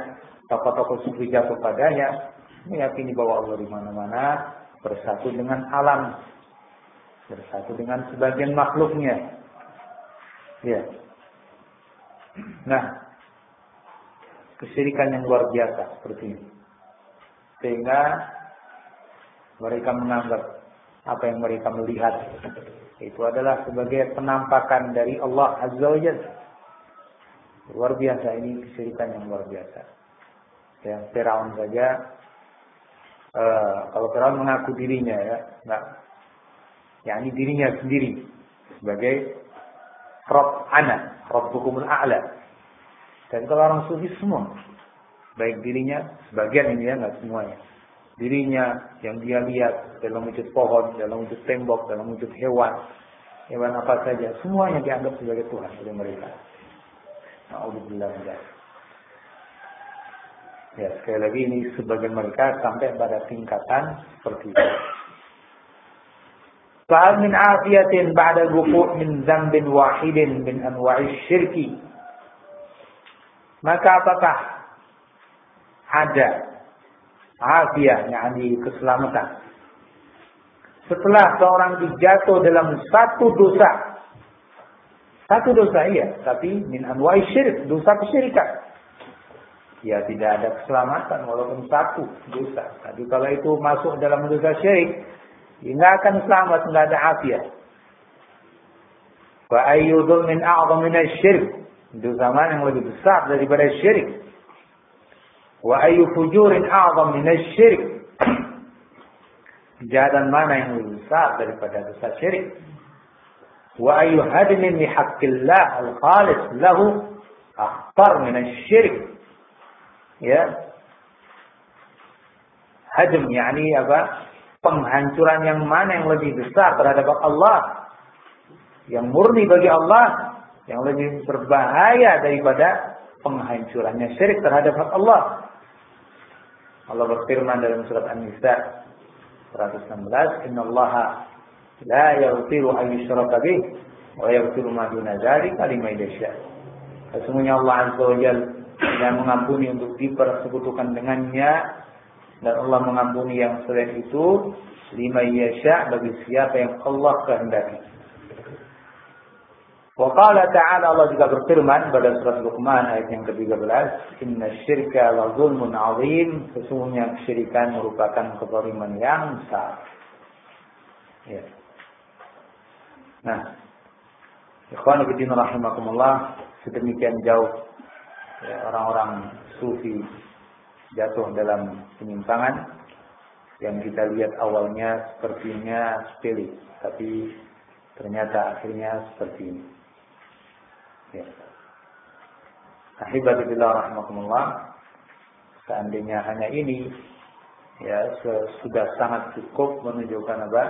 tokoh-tokoh sufi jatuh padanya, meyakini bahwa Allah di mana-mana bersatu dengan alam, bersatu dengan sebagian makhluknya. Ya. Nah, kesyirikan yang luar biasa seperti ini. Sehingga mereka menganggap apa yang mereka melihat itu adalah sebagai penampakan dari Allah Azza wa Jalla. Luar biasa ini kesyirikan yang luar biasa. Ya, Firaun saja uh, kalau Firaun mengaku dirinya ya, enggak ya ini dirinya sendiri sebagai Rob ana, Rob hukumul a'la. Dan kalau orang sufi semua, baik dirinya, sebagian ini ya, nggak semuanya. Dirinya yang dia lihat dalam wujud pohon, dalam wujud tembok, dalam wujud hewan, hewan apa saja, semuanya dianggap sebagai Tuhan oleh mereka. Alhamdulillah. Ya, sekali lagi ini sebagian mereka sampai pada tingkatan seperti itu. Fa'al min afiyatin ba'da wuku' min zambin wahidin min anwa'i syirki. Maka apakah ada afiat, yakni keselamatan. Setelah seorang dijatuh dalam satu dosa. Satu dosa iya, tapi min anwa'i syirik, dosa kesyirikan. Ya tidak ada keselamatan walaupun satu dosa. Tapi kalau itu masuk dalam dosa syirik, dia nggak akan selamat, nggak ada afiat. Wa ayyu dzulmin a'zam min asy-syirk? Dosa mana yang lebih besar daripada syirik? Wa ayyu fujurin a'zam min asy-syirk? Kejahatan mana yang lebih besar daripada dosa syirik? Wa ayyu hadmin li haqqillah al-khalis lahu akhtar min asy-syirk? Ya. Hadm yakni apa? penghancuran yang mana yang lebih besar terhadap Allah yang murni bagi Allah yang lebih berbahaya daripada penghancurannya syirik terhadap Allah Allah berfirman dalam surat An-Nisa 116 Inna Allah la yaghfiru an yushraka bih wa yaghfiru ma duna dzalika liman yasha Sesungguhnya Allah Azza wa Jalla yang mengampuni untuk dipersekutukan dengannya dan Allah mengampuni yang selain itu lima yasha bagi siapa yang Allah kehendaki. Wa qala ta'ala Allah juga berfirman pada surat Luqman ayat yang ke-13, "Inna syirka la zulmun 'adzim." Sesungguhnya kesyirikan merupakan kezaliman yang besar. Ya. Nah, ikhwan fillah rahimakumullah, sedemikian jauh ya, orang-orang sufi jatuh dalam penyimpangan yang kita lihat awalnya sepertinya sepele, tapi ternyata akhirnya seperti ini. Ya. Rahmatullah, seandainya hanya ini, ya sudah sangat cukup menunjukkan apa?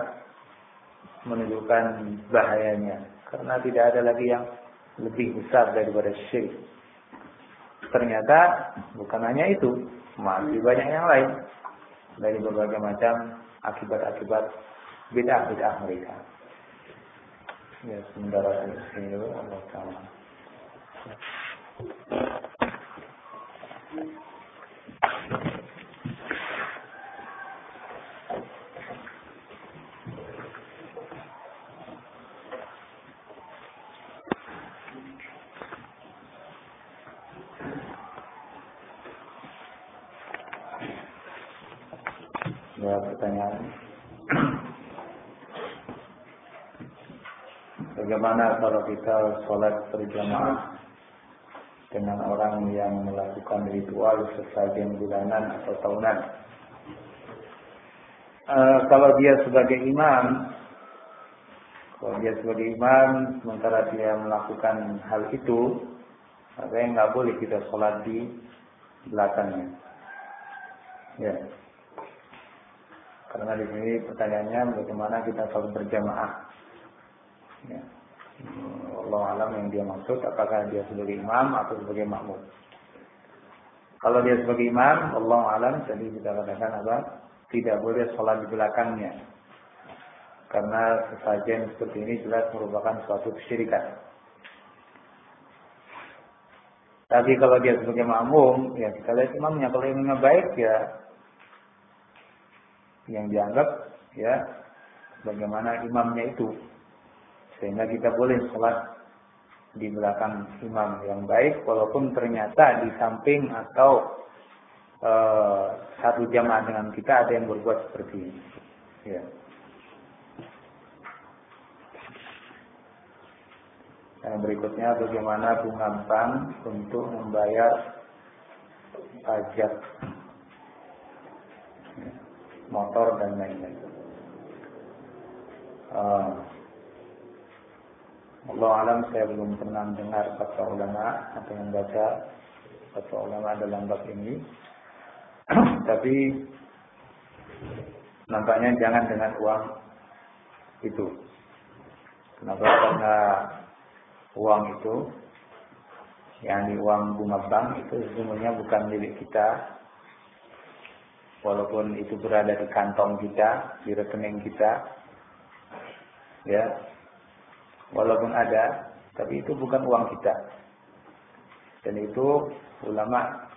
Menunjukkan bahayanya. Karena tidak ada lagi yang lebih besar daripada syirik. Ternyata bukan hanya itu, masih banyak yang lain dari berbagai macam akibat-akibat bid'ah-bid'ah mereka. Ya, sementara Taala. Ya, pertanyaan. Bagaimana kalau kita sholat berjamaah dengan orang yang melakukan ritual sesajen bulanan atau tahunan? E, kalau dia sebagai imam, kalau dia sebagai imam, sementara dia melakukan hal itu, maka nggak boleh kita sholat di belakangnya. Ya. Karena di sini pertanyaannya bagaimana kita selalu berjamaah. Ya. Allah alam yang dia maksud apakah dia sebagai imam atau sebagai makmum. Kalau dia sebagai imam, Allah alam tadi kita katakan apa? Tidak boleh sholat di belakangnya. Karena sesajen seperti ini jelas merupakan suatu kesyirikan. Tapi kalau dia sebagai makmum, ya kita lihat imamnya. Kalau imamnya baik, ya yang dianggap ya bagaimana imamnya itu sehingga kita boleh sholat di belakang imam yang baik walaupun ternyata di samping atau e, satu jamaah dengan kita ada yang berbuat seperti ini ya berikutnya bagaimana bunga bank untuk membayar pajak motor dan lain-lain. Uh, Allah alam saya belum pernah dengar kata ulama atau membaca atau ulama dalam bab ini. Tapi nampaknya jangan dengan uang itu. Kenapa? Karena uang itu, yakni uang bunga bank itu sesungguhnya bukan milik kita, walaupun itu berada di kantong kita, di rekening kita, ya, walaupun ada, tapi itu bukan uang kita. Dan itu ulama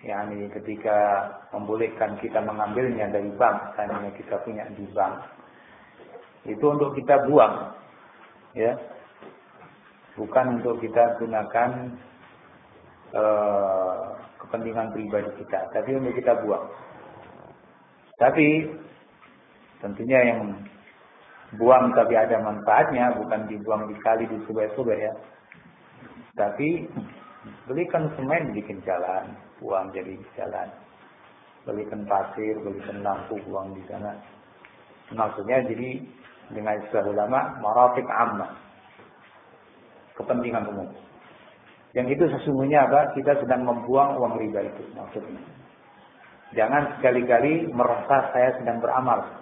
yakni ketika membolehkan kita mengambilnya dari bank, tadinya kita punya di bank, itu untuk kita buang, ya, bukan untuk kita gunakan uh, kepentingan pribadi kita, tapi untuk kita buang. Tapi tentunya yang buang tapi ada manfaatnya, bukan dibuang di kali di sungai-sungai ya. Tapi belikan semen bikin jalan, buang jadi jalan. Belikan pasir, belikan lampu, buang di sana. Maksudnya jadi dengan istilah ulama, marafik amma. Kepentingan umum. Yang itu sesungguhnya apa? Kita sedang membuang uang riba itu maksudnya. Jangan sekali-kali merasa saya sedang beramal.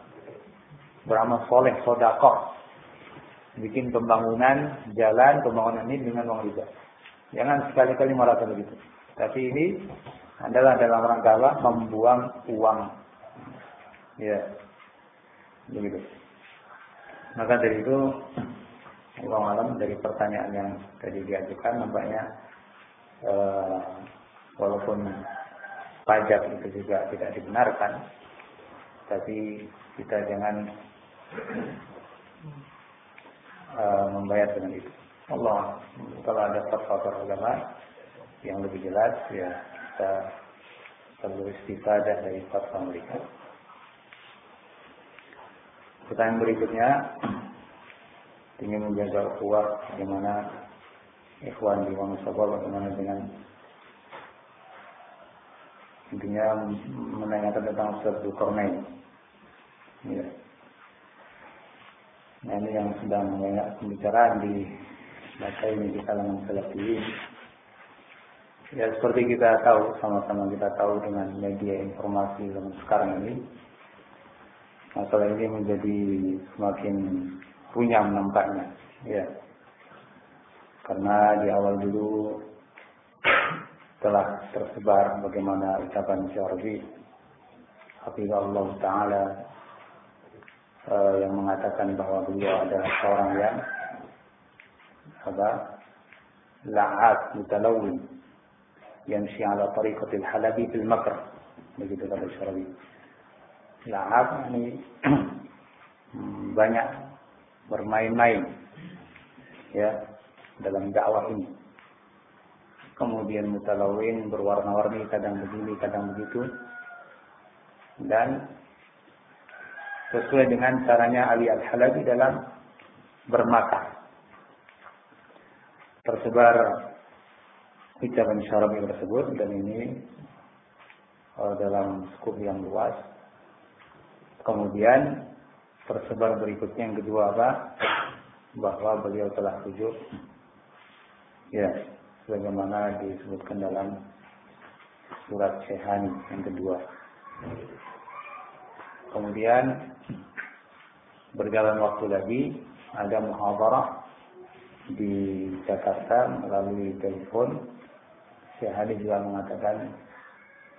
Beramal soleh, sodakoh. Bikin pembangunan, jalan, pembangunan ini dengan uang riba. Jangan sekali-kali merasa begitu. Tapi ini adalah dalam rangka apa? Membuang uang. Ya. Begitu. Maka dari itu, uang alam dari pertanyaan yang tadi diajukan, nampaknya uh, walaupun pajak itu juga tidak dibenarkan. Tapi kita jangan uh, membayar dengan itu. Allah, kalau ada fatwa ulama yang lebih jelas, ya kita perlu istifadah dari fatwa mereka. Pertanyaan berikutnya, ingin menjaga kuat bagaimana ikhwan di Wonosobo, bagaimana dengan intinya menanyakan tentang Ustaz Kornain. Ya. Nah ini yang sedang banyak pembicaraan di masa ini di kalangan salafiyin. Ya seperti kita tahu, sama-sama kita tahu dengan media informasi zaman sekarang ini, masalah ini menjadi semakin runyam nampaknya. Ya. Karena di awal dulu telah tersebar bagaimana ucapan Syarbi Allah Ta'ala yang mengatakan bahwa beliau adalah seorang yang apa? La'at mutalawin yamshi ala tariqatil halabi fil makr. Begitu kata Syarbi la'at ini banyak bermain-main ya dalam dakwah ini. Kemudian mutalawin berwarna-warni kadang begini kadang begitu. Dan sesuai dengan caranya Ali Al-Halabi dalam bermata tersebar ucapan syarabi tersebut dan ini uh, dalam skup yang luas. Kemudian tersebar berikutnya yang kedua apa? Bahwa beliau telah tujuh ya sebagaimana disebutkan dalam surat Syehani yang kedua. Kemudian berjalan waktu lagi ada muhadarah di Jakarta melalui telepon. Syehani juga mengatakan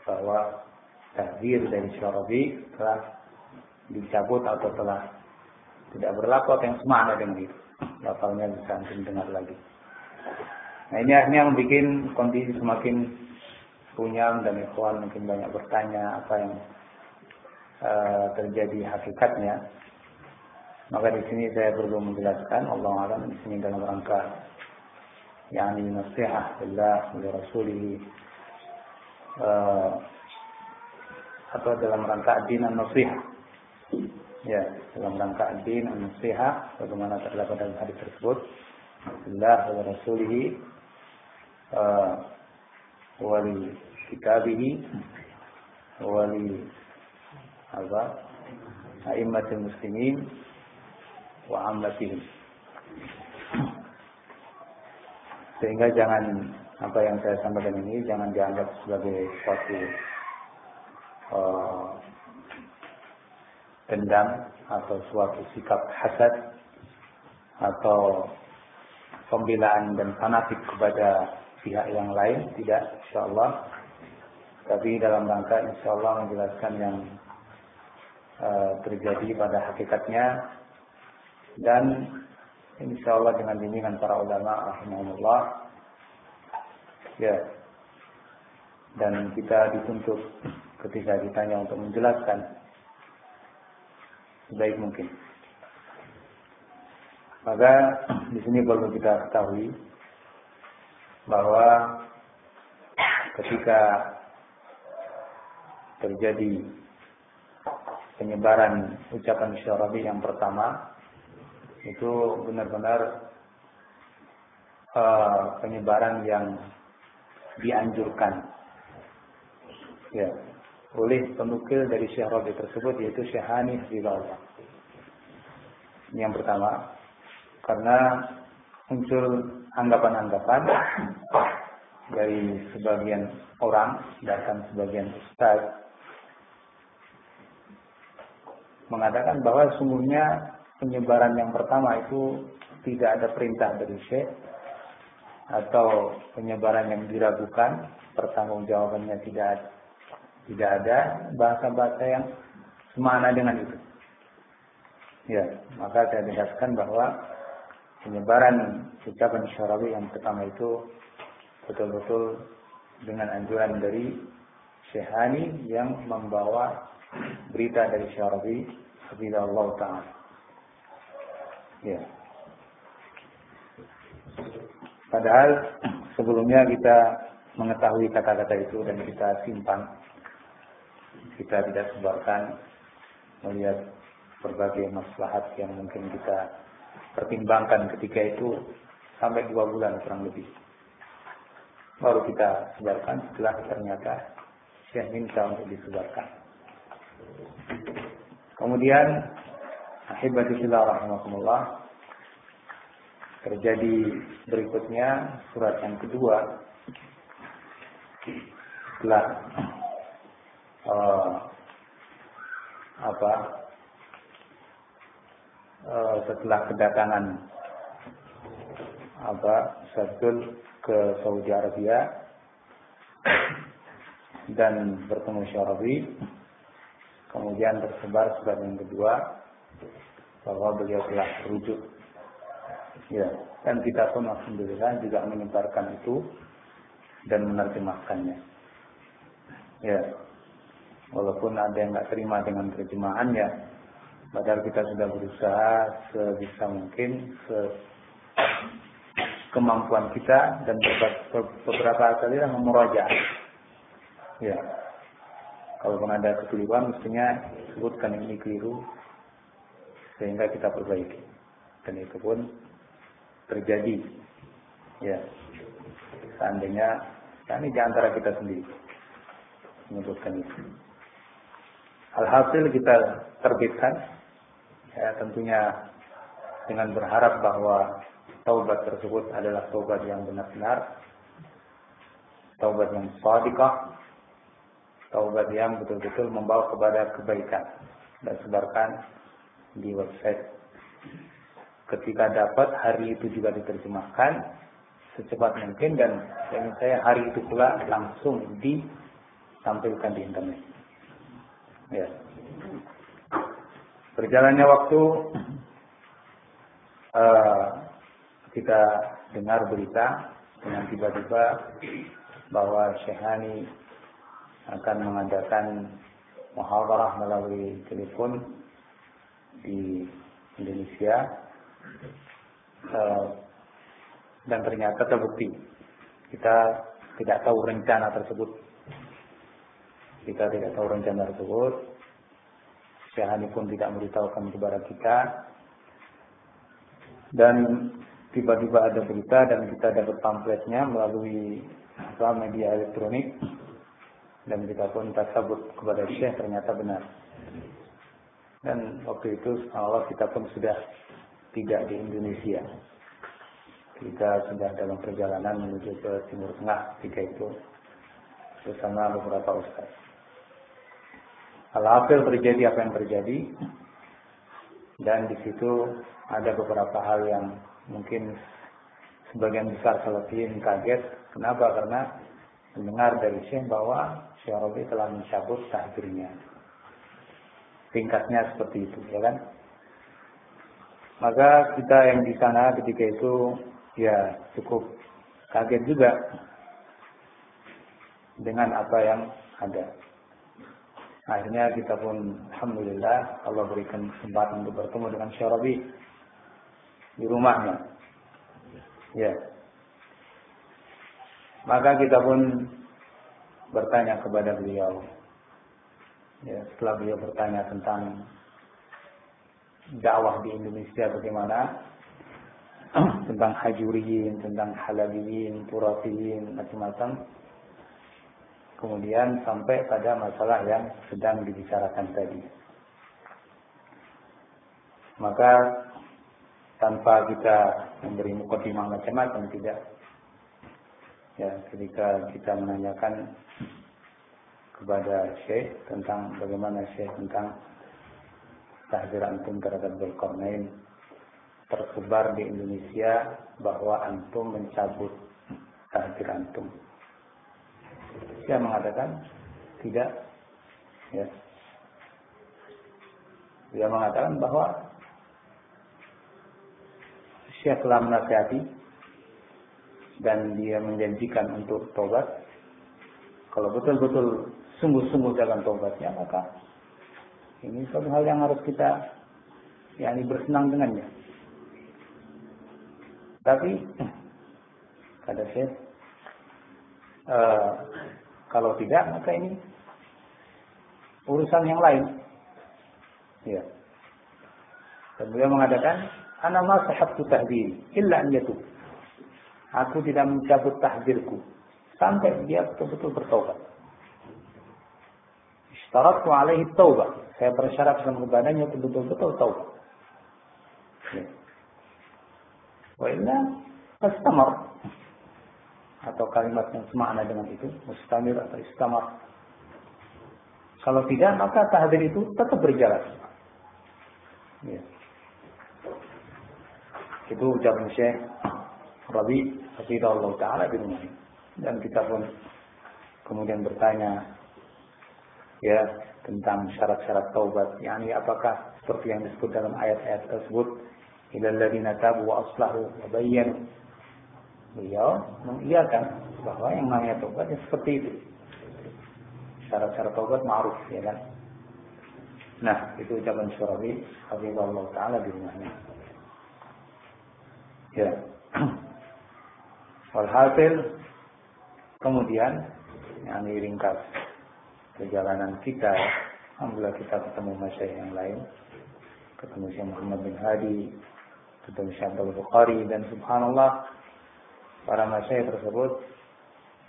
bahwa tahdir dari Syarabi telah dicabut atau telah tidak berlaku atau yang semana dengan itu. Lafalnya bisa dengar lagi. Nah ini akhirnya membuat kondisi semakin punyam dan ikhwan mungkin banyak bertanya apa yang uh, terjadi hakikatnya. Maka di sini saya perlu menjelaskan Allah alam di sini dalam rangka yakni nasihat billah wa rasulih uh, atau dalam rangka din nasihat ya dalam rangka din nasihat bagaimana terdapat dalam hadis tersebut. Billah wa rasulih wali kitabihi wali apa a'immatul muslimin wa ammatihim sehingga jangan apa yang saya sampaikan ini jangan dianggap sebagai suatu uh, dendam atau suatu sikap hasad atau pembelaan dan fanatik kepada pihak yang lain tidak insyaallah. Tapi dalam rangka insyaallah menjelaskan yang uh, terjadi pada hakikatnya dan insyaallah dengan bimbingan para ulama rahimahullah ya. Dan kita dituntut ketika ditanya untuk menjelaskan. Sebaik mungkin. Maka di sini perlu kita ketahui bahwa ketika terjadi penyebaran ucapan syarabi yang pertama itu benar-benar uh, penyebaran yang dianjurkan. Ya. Oleh penukil dari syarabi tersebut yaitu Syahani Hafizahullah. Ini yang pertama. Karena muncul anggapan-anggapan dari sebagian orang, bahkan sebagian ustaz mengatakan bahwa sungguhnya penyebaran yang pertama itu tidak ada perintah dari Syekh atau penyebaran yang diragukan, pertanggungjawabannya tidak tidak ada bahasa-bahasa yang semana dengan itu. Ya, maka saya tegaskan bahwa penyebaran ucapan syarawi yang pertama itu betul-betul dengan anjuran dari Syekhani yang membawa berita dari Syarabi Allah Ta'ala. Ya. Padahal sebelumnya kita mengetahui kata-kata itu dan kita simpan. Kita tidak sebarkan melihat berbagai maslahat yang mungkin kita pertimbangkan ketika itu sampai dua bulan kurang lebih. Baru kita sebarkan setelah ternyata Syekh minta untuk disebarkan. Kemudian ahibati fillah terjadi berikutnya surat yang kedua. Setelah uh, apa? Uh, setelah kedatangan apa Sadul ke Saudi Arabia dan bertemu Syarabi Kemudian tersebar surat yang kedua bahwa beliau telah rujuk. Ya, dan kita pun alhamdulillah juga menyebarkan itu dan menerjemahkannya. Ya, walaupun ada yang nggak terima dengan terjemahannya, padahal kita sudah berusaha sebisa mungkin se kemampuan kita dan beberapa kali memuraja. Ya, Kalaupun ada kekeliruan, mestinya sebutkan ini keliru sehingga kita perbaiki. Dan itu pun terjadi. Ya, seandainya ya ini di antara kita sendiri menyebutkan itu. Alhasil kita terbitkan, ya tentunya dengan berharap bahwa taubat tersebut adalah taubat yang benar-benar, taubat yang sadikah, taubat yang betul-betul membawa kepada kebaikan dan sebarkan di website. Ketika dapat hari itu juga diterjemahkan secepat mungkin dan yang saya hari itu pula langsung ditampilkan di internet. Ya. Berjalannya waktu uh, kita dengar berita dengan tiba-tiba bahwa Syekhani akan mengadakan muhawarah melalui telepon di Indonesia. Uh, dan ternyata terbukti. Kita tidak tahu rencana tersebut. Kita tidak tahu rencana tersebut. Syahani pun tidak memberitahukan kepada kita. Dan tiba-tiba ada berita dan kita dapat pamfletnya melalui media elektronik. Dan kita pun tasabut kepada Syekh ternyata benar. Dan waktu itu Allah kita pun sudah tidak di Indonesia. kita sudah dalam perjalanan menuju ke Timur Tengah ketika itu bersama beberapa ustaz. Alhasil terjadi apa yang terjadi dan di situ ada beberapa hal yang mungkin sebagian besar salafiyin kaget. Kenapa? Karena mendengar dari Syekh bahwa Syekh Robi telah mencabut tahdirnya. Tingkatnya seperti itu, ya kan? Maka kita yang di sana ketika itu ya cukup kaget juga dengan apa yang ada. Akhirnya kita pun Alhamdulillah Allah berikan kesempatan untuk bertemu dengan Syarabi di rumahnya. Ya. Maka kita pun bertanya kepada beliau. Ya, setelah beliau bertanya tentang dakwah di Indonesia bagaimana, tentang hajuriyin, tentang halabiyin, turafiyin, macam-macam. Kemudian sampai pada masalah yang sedang dibicarakan tadi. Maka tanpa kita memberi mukadimah macam-macam tidak. Ya, ketika kita menanyakan kepada Syekh tentang bagaimana Syekh tentang tahdir antum terhadap Zulkarnain tersebar di Indonesia bahwa antum mencabut tahdir antum. Dia mengatakan tidak. Ya. Dia mengatakan bahwa Syekh telah menasihati dan dia menjanjikan untuk tobat. Kalau betul-betul sungguh-sungguh dalam tobatnya, maka ini suatu hal yang harus kita yakni bersenang dengannya. Tapi kata Syekh, uh, kalau tidak maka ini urusan yang lain. Ya. Dan beliau mengatakan, "Ana ma sahabtu tahdir illa an yatub." Aku tidak mencabut tahdirku sampai dia betul-betul bertobat. Istaratu alaihi taubat. Saya bersyarat sama kepadanya untuk betul-betul taubat. Ya. Wa illa fastamar. Atau kalimat yang semakna dengan itu, mustamir atau istamar. Kalau tidak, maka tahdir itu tetap berjalan. Ya. Itu ucapan Syekh Rabi Allah Ta'ala rumah Dan kita pun kemudian bertanya ya tentang syarat-syarat taubat. Yani apakah seperti yang disebut dalam ayat-ayat tersebut ila alladziina tabu wa aslahu wa. Beliau mengiyakan bahwa yang namanya tobat ya seperti itu. Syarat-syarat tobat ma'ruf ya kan. Nah, itu ucapan Syurabi Allah Ta'ala di rumahnya. Ya. Walhasil kemudian yang ringkas perjalanan kita. Alhamdulillah kita ketemu masyarakat yang lain. Ketemu Syekh Muhammad bin Hadi ketemu Syekh Abdul Bukhari dan subhanallah para masyayikh tersebut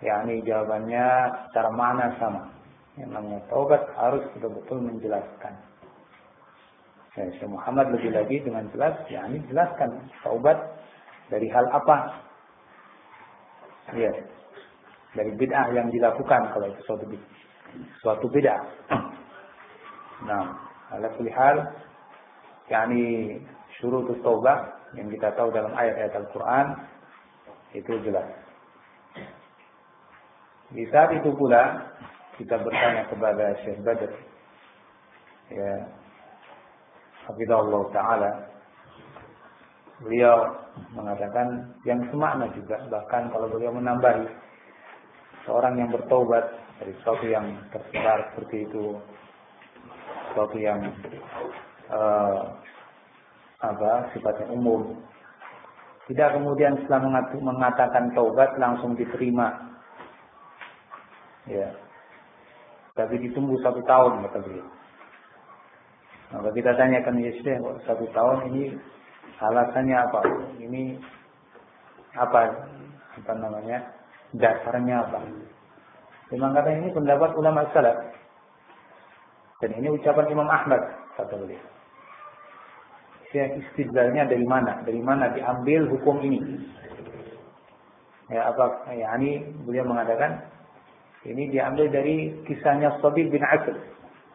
yakni jawabannya secara mana sama. Yang namanya taubat harus betul-betul menjelaskan. Syekh Muhammad lebih lagi dengan jelas yakni jelaskan taubat dari hal apa. Ya dari bid'ah yang dilakukan kalau itu suatu bid'ah suatu bid'ah nah ala hal yakni syurut taubah yang kita tahu dalam ayat-ayat Al-Quran itu jelas. Di saat itu pula kita bertanya kepada Syekh Badr ya Allah Ta'ala beliau mengatakan yang semakna juga bahkan kalau beliau menambahi seorang yang bertobat dari sesuatu yang tersebar seperti itu sesuatu yang uh, apa sifatnya umum. Tidak kemudian setelah mengatakan taubat langsung diterima. Ya. Tapi ditunggu satu tahun kata beliau. Maka kita tanyakan ya satu tahun ini alasannya apa? Ini apa apa namanya dasarnya apa? Memang kata ini pendapat ulama salaf dan ini ucapan Imam Ahmad kata beliau ya istidlalnya dari mana? Dari mana diambil hukum ini? Ya apa ya ini beliau mengatakan ini diambil dari kisahnya Sabib bin Asad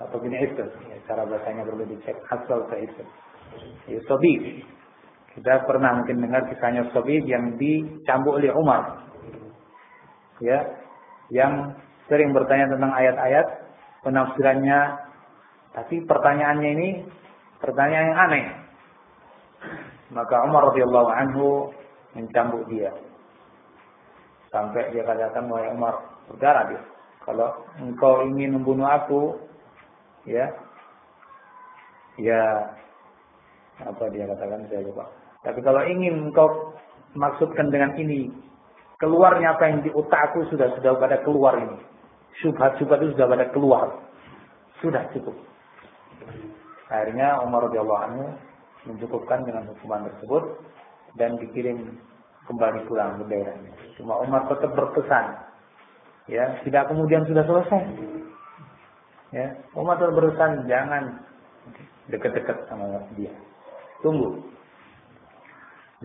atau bin Isr. Ya, cara bahasanya berbeda cek asal ke Isr. Ya, Sabib. Kita pernah mungkin dengar kisahnya Sabib yang dicambuk oleh Umar. Ya, yang sering bertanya tentang ayat-ayat, penafsirannya, tapi pertanyaannya ini pertanyaan yang aneh. Maka Umar radhiyallahu anhu mencambuk dia. Sampai dia katakan, wahai Umar, berdarah dia. Kalau engkau ingin membunuh aku, ya, ya, apa dia katakan, saya lupa. Tapi kalau ingin engkau maksudkan dengan ini, keluarnya apa yang di otakku sudah sudah pada keluar ini. Subhat-subhat itu sudah pada keluar. Sudah cukup. Akhirnya Umar radhiyallahu anhu mencukupkan dengan hukuman tersebut dan dikirim kembali pulang ke daerahnya. Cuma Umar tetap berpesan, ya tidak kemudian sudah selesai. Ya, Umar tetap berpesan jangan dekat-dekat sama dia. Tunggu.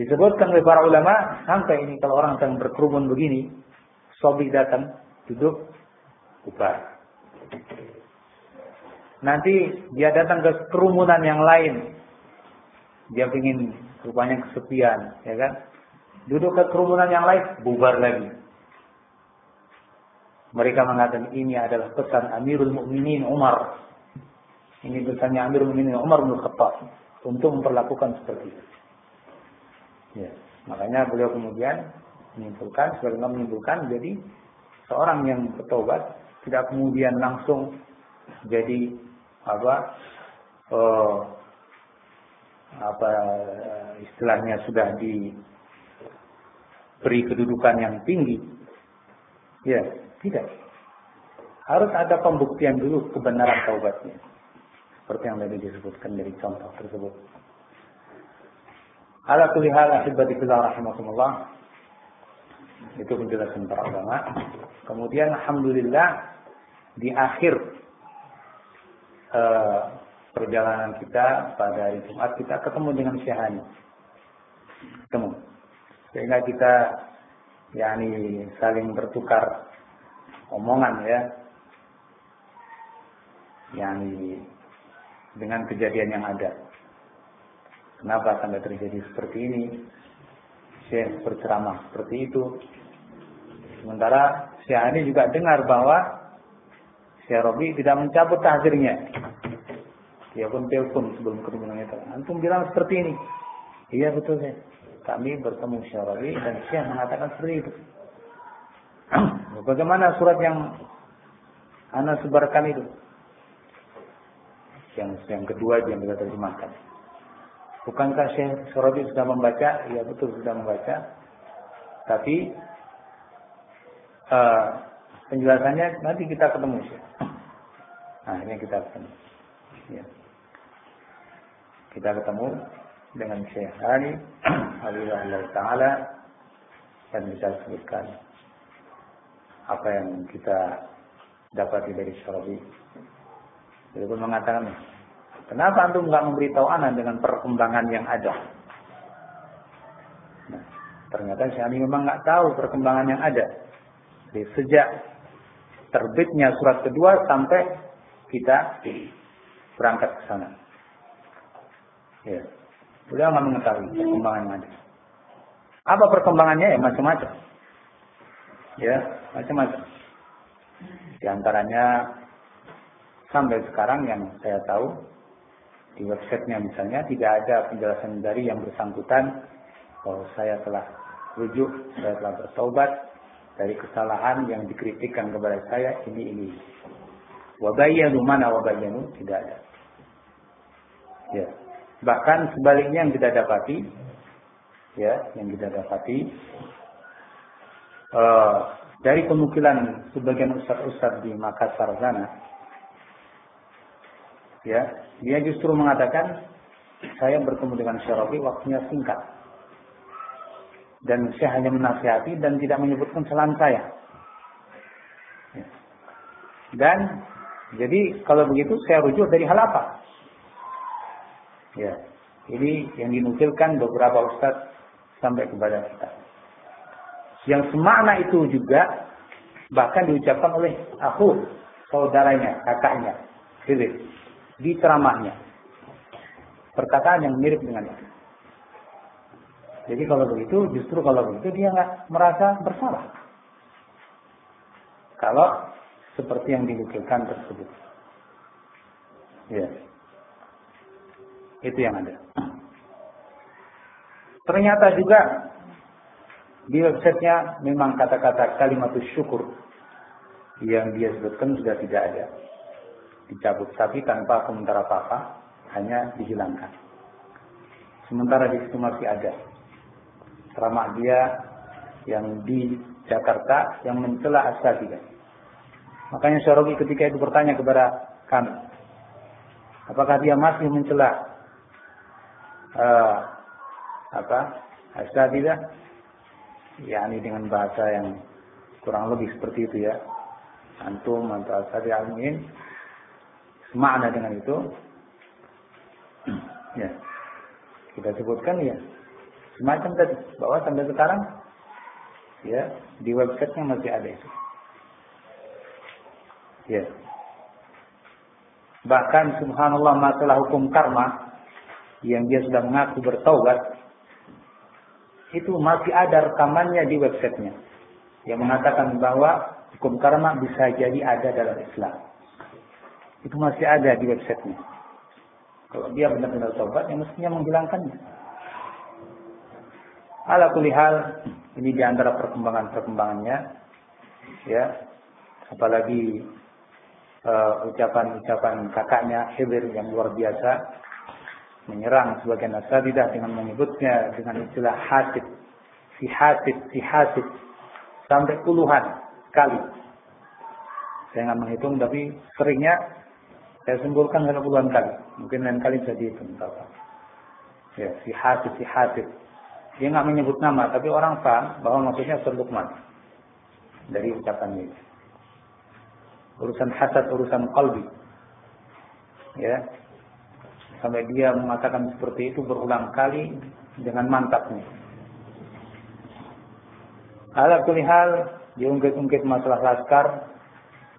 Disebutkan oleh para ulama sampai ini kalau orang sedang berkerumun begini, sobi datang duduk bubar. Nanti dia datang ke kerumunan yang lain. Dia ingin rupanya kesepian, ya kan? Duduk ke kerumunan yang lain, bubar lagi. Mereka mengatakan ini adalah pesan Amirul Mukminin Umar. Ini pesannya Amirul Mukminin Umar bin Khattab untuk memperlakukan seperti itu. Ya, makanya beliau kemudian menyimpulkan, sebagaimana menyimpulkan, jadi seorang yang bertobat tidak kemudian langsung jadi apa uh, apa istilahnya sudah di beri kedudukan yang tinggi. Ya, tidak. Harus ada pembuktian dulu kebenaran taubatnya. Seperti yang tadi disebutkan dari contoh tersebut. Ala kulli hal ahibati fillah. Itu penjelasan para ulama. Kemudian alhamdulillah di akhir uh, perjalanan kita pada hari Jumat kita ketemu dengan Syahani. Ketemu sehingga kita yakni saling bertukar omongan ya yakni dengan kejadian yang ada kenapa sampai terjadi seperti ini Syekh berceramah seperti itu sementara Syekh ini juga dengar bahwa Syekh Robi tidak mencabut tahzirnya dia pun telepon sebelum ketemu itu antum bilang seperti ini iya betul saya kami bertemu Syarawi dan Syekh mengatakan seperti itu. Bagaimana surat yang Anda sebarkan itu? Yang yang kedua yang kita terjemahkan. Bukankah Syekh Syarawi sudah membaca? Ya betul sudah membaca. Tapi uh, penjelasannya nanti kita ketemu Syekh. Nah, ini kita ketemu. Ya. Kita ketemu dengan Syekh Ali Allah Ta'ala dan bisa sebutkan apa yang kita dapati dari Syarabi. Dia pun mengatakan, kenapa antum nggak memberitahu anak dengan perkembangan yang ada? Nah, ternyata Syekh Ali memang nggak tahu perkembangan yang ada. Jadi sejak terbitnya surat kedua sampai kita berangkat ke sana. Ya. Beliau nggak mengetahui perkembangan yang ada. Apa perkembangannya ya macam-macam. Ya, macam-macam. Di antaranya sampai sekarang yang saya tahu di websitenya misalnya tidak ada penjelasan dari yang bersangkutan bahwa saya telah rujuk, saya telah bertobat dari kesalahan yang dikritikkan kepada saya ini ini. Wabayanu mana wabayanu tidak ada. Ya, Bahkan sebaliknya yang kita dapati, ya, yang kita dapati uh, dari penukilan sebagian ustadz-ustadz di Makassar sana, ya, dia justru mengatakan saya bertemu dengan Syarabi waktunya singkat. Dan saya hanya menasihati dan tidak menyebutkan kesalahan saya. Ya. Dan jadi kalau begitu saya rujuk dari hal apa? Ya, ini yang dinukilkan beberapa ustaz sampai kepada kita. yang semakna itu juga bahkan diucapkan oleh aku saudaranya, kakaknya, Khidir di ceramahnya. Perkataan yang mirip dengan itu. Jadi kalau begitu, justru kalau begitu dia nggak merasa bersalah. Kalau seperti yang dinukilkan tersebut. Ya. Itu yang ada. Ternyata juga di websitenya memang kata-kata kalimat syukur yang dia sebutkan sudah tidak ada. Dicabut, tapi tanpa komentar apa-apa, hanya dihilangkan. Sementara di situ masih ada ceramah dia yang di Jakarta yang mencela asatidah. Makanya Syarawi ketika itu bertanya kepada kami, apakah dia masih mencela uh, apa asatidah? yakni dengan bahasa yang kurang lebih seperti itu ya. Antum atau asati semakna dengan itu. ya. Kita sebutkan ya Semacam tadi, bahwa sampai sekarang ya di websitenya masih ada itu. Ya. Bahkan subhanallah masalah hukum karma yang dia sudah mengaku bertaubat itu masih ada rekamannya di websitenya yang mengatakan bahwa hukum karma bisa jadi ada dalam Islam. Itu masih ada di websitenya. Kalau dia benar-benar taubat, ya mestinya menghilangkannya. Ala kulihal ini di antara perkembangan-perkembangannya, ya, apalagi uh, ucapan-ucapan kakaknya Khidir yang luar biasa menyerang sebagian asadidah dengan menyebutnya dengan istilah hasib, si hasib, si hasib sampai puluhan kali. Saya nggak menghitung tapi seringnya saya simpulkan sampai puluhan kali. Mungkin lain kali bisa dihitung. Ya, si hasib, si hasib. Dia nggak menyebut nama, tapi orang paham bahwa maksudnya Ustaz dari ucapan ini. Urusan hasad, urusan kalbi. Ya. Sampai dia mengatakan seperti itu berulang kali dengan mantapnya. Ala kulihal diungkit-ungkit masalah laskar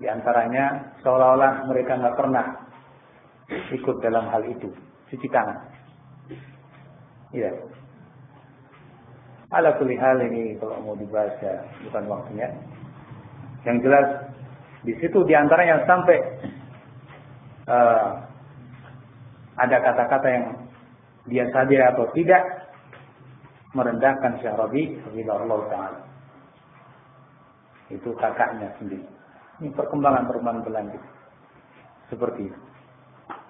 di antaranya seolah-olah mereka nggak pernah ikut dalam hal itu cuci tangan. Iya. Ala hal ini kalau mau dibahas ya bukan waktunya. Yang jelas di situ di antaranya sampai uh, ada kata-kata yang dia sadar atau tidak merendahkan Syahrabi Allah Ta'ala. Itu kakaknya sendiri. Ini perkembangan-perkembangan berlanjut. Seperti.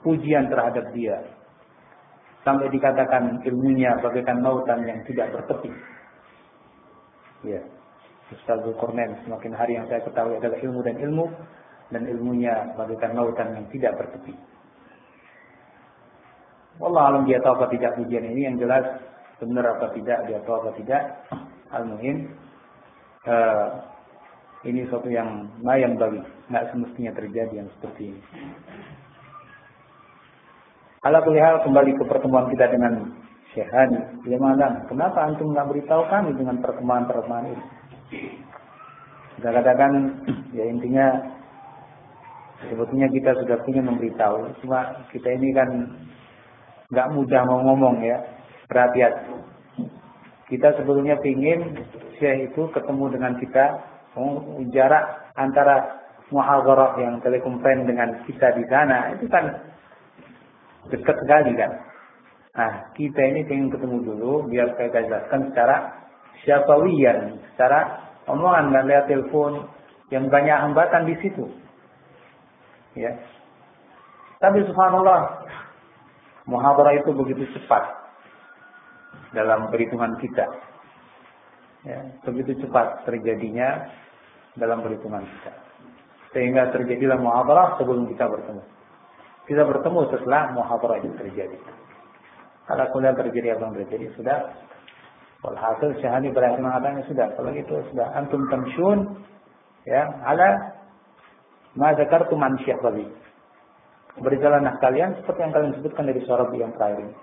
Pujian terhadap dia. Sampai dikatakan ilmunya bagaikan lautan yang tidak bertepi. Ya. Ustaz Zulkarnain semakin hari yang saya ketahui adalah ilmu dan ilmu dan ilmunya bagaikan lautan yang tidak bertepi. Allah alam dia tahu apa tidak ujian ini yang jelas benar apa tidak dia tahu apa tidak al-muhim uh, ini suatu yang mayang bagi nggak semestinya terjadi yang seperti ini. Ala hal kembali ke pertemuan kita dengan Syekhan, gimana? Kenapa antum nggak beritahu kami dengan perkembangan-perkembangan ini? Kita katakan, ya intinya sebetulnya kita sudah punya memberitahu, cuma kita ini kan nggak mudah mau ngomong ya, perhatian. Kita sebetulnya ingin Syekh itu ketemu dengan kita, jarak antara muhawarah yang telekonferensi dengan kita di sana itu kan dekat sekali kan. Nah, kita ini ingin ketemu dulu biar saya jelaskan secara syafawiyan, secara omongan nggak lihat telepon yang banyak hambatan di situ. Ya. Tapi subhanallah, muhadarah itu begitu cepat dalam perhitungan kita. Ya, begitu cepat terjadinya dalam perhitungan kita. Sehingga terjadilah muhadarah sebelum kita bertemu. Kita bertemu setelah muhadarah itu terjadi. Kalau kuliah terjadi apa yang terjadi sudah. Walhasil syahani berhasil mengatakan sudah. Kalau itu sudah antum tamsyun ya ala ma zakartu man tadi. Berjalanlah kalian seperti yang kalian sebutkan dari suara yang terakhir ini.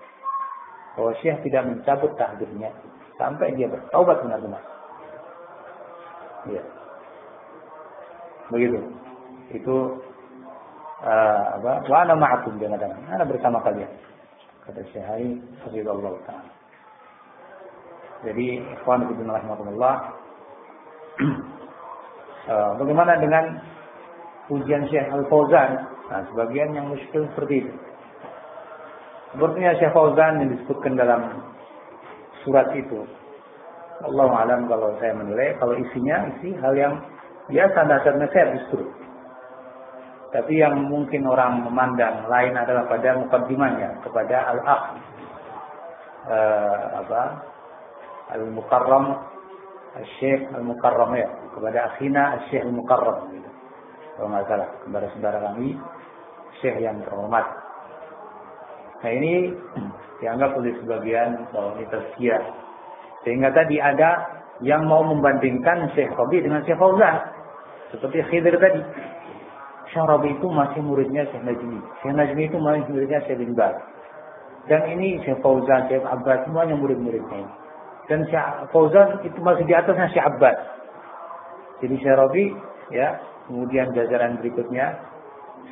Bahwa Syekh tidak mencabut takdirnya sampai dia bertaubat benar-benar. Ya. Begitu. Itu uh, apa? Wa ana ma'akum dia mengatakan. Ana bersama kalian. Kata Syekh Hafizullah Ta'ala. Jadi, ikhwan fillah rahmatullah. uh, bagaimana dengan ujian Syekh Al-Fauzan? Nah, sebagian yang muskil seperti itu. Sepertinya Syekh Fauzan yang disebutkan dalam surat itu. Allah alam kalau saya menilai, kalau isinya isi hal yang biasa nasihat-nasihat justru. Tapi yang mungkin orang memandang lain adalah pada mukadimahnya kepada al-akh. Uh, apa? Al-mukarram al-syekh al-mukarram ya. Kepada akhina al-syekh al-mukarram gitu. kalau nggak salah kepada saudara kami syekh yang terhormat. Nah ini dianggap oleh sebagian bahwa ini tazkiyah. Sehingga tadi ada yang mau membandingkan Syekh Rabi dengan Syekh Fauzan seperti Khidir tadi. Syekh Rabi itu masih muridnya Syekh Najmi. Syekh Najmi itu masih muridnya Syekh bin Baz. Dan ini Syekh Fauzan, Syekh Abbas semuanya murid-muridnya dan Syekh Fauzan itu masih di atasnya Syekh Abbas. Jadi Syekh Rabi ya kemudian jajaran berikutnya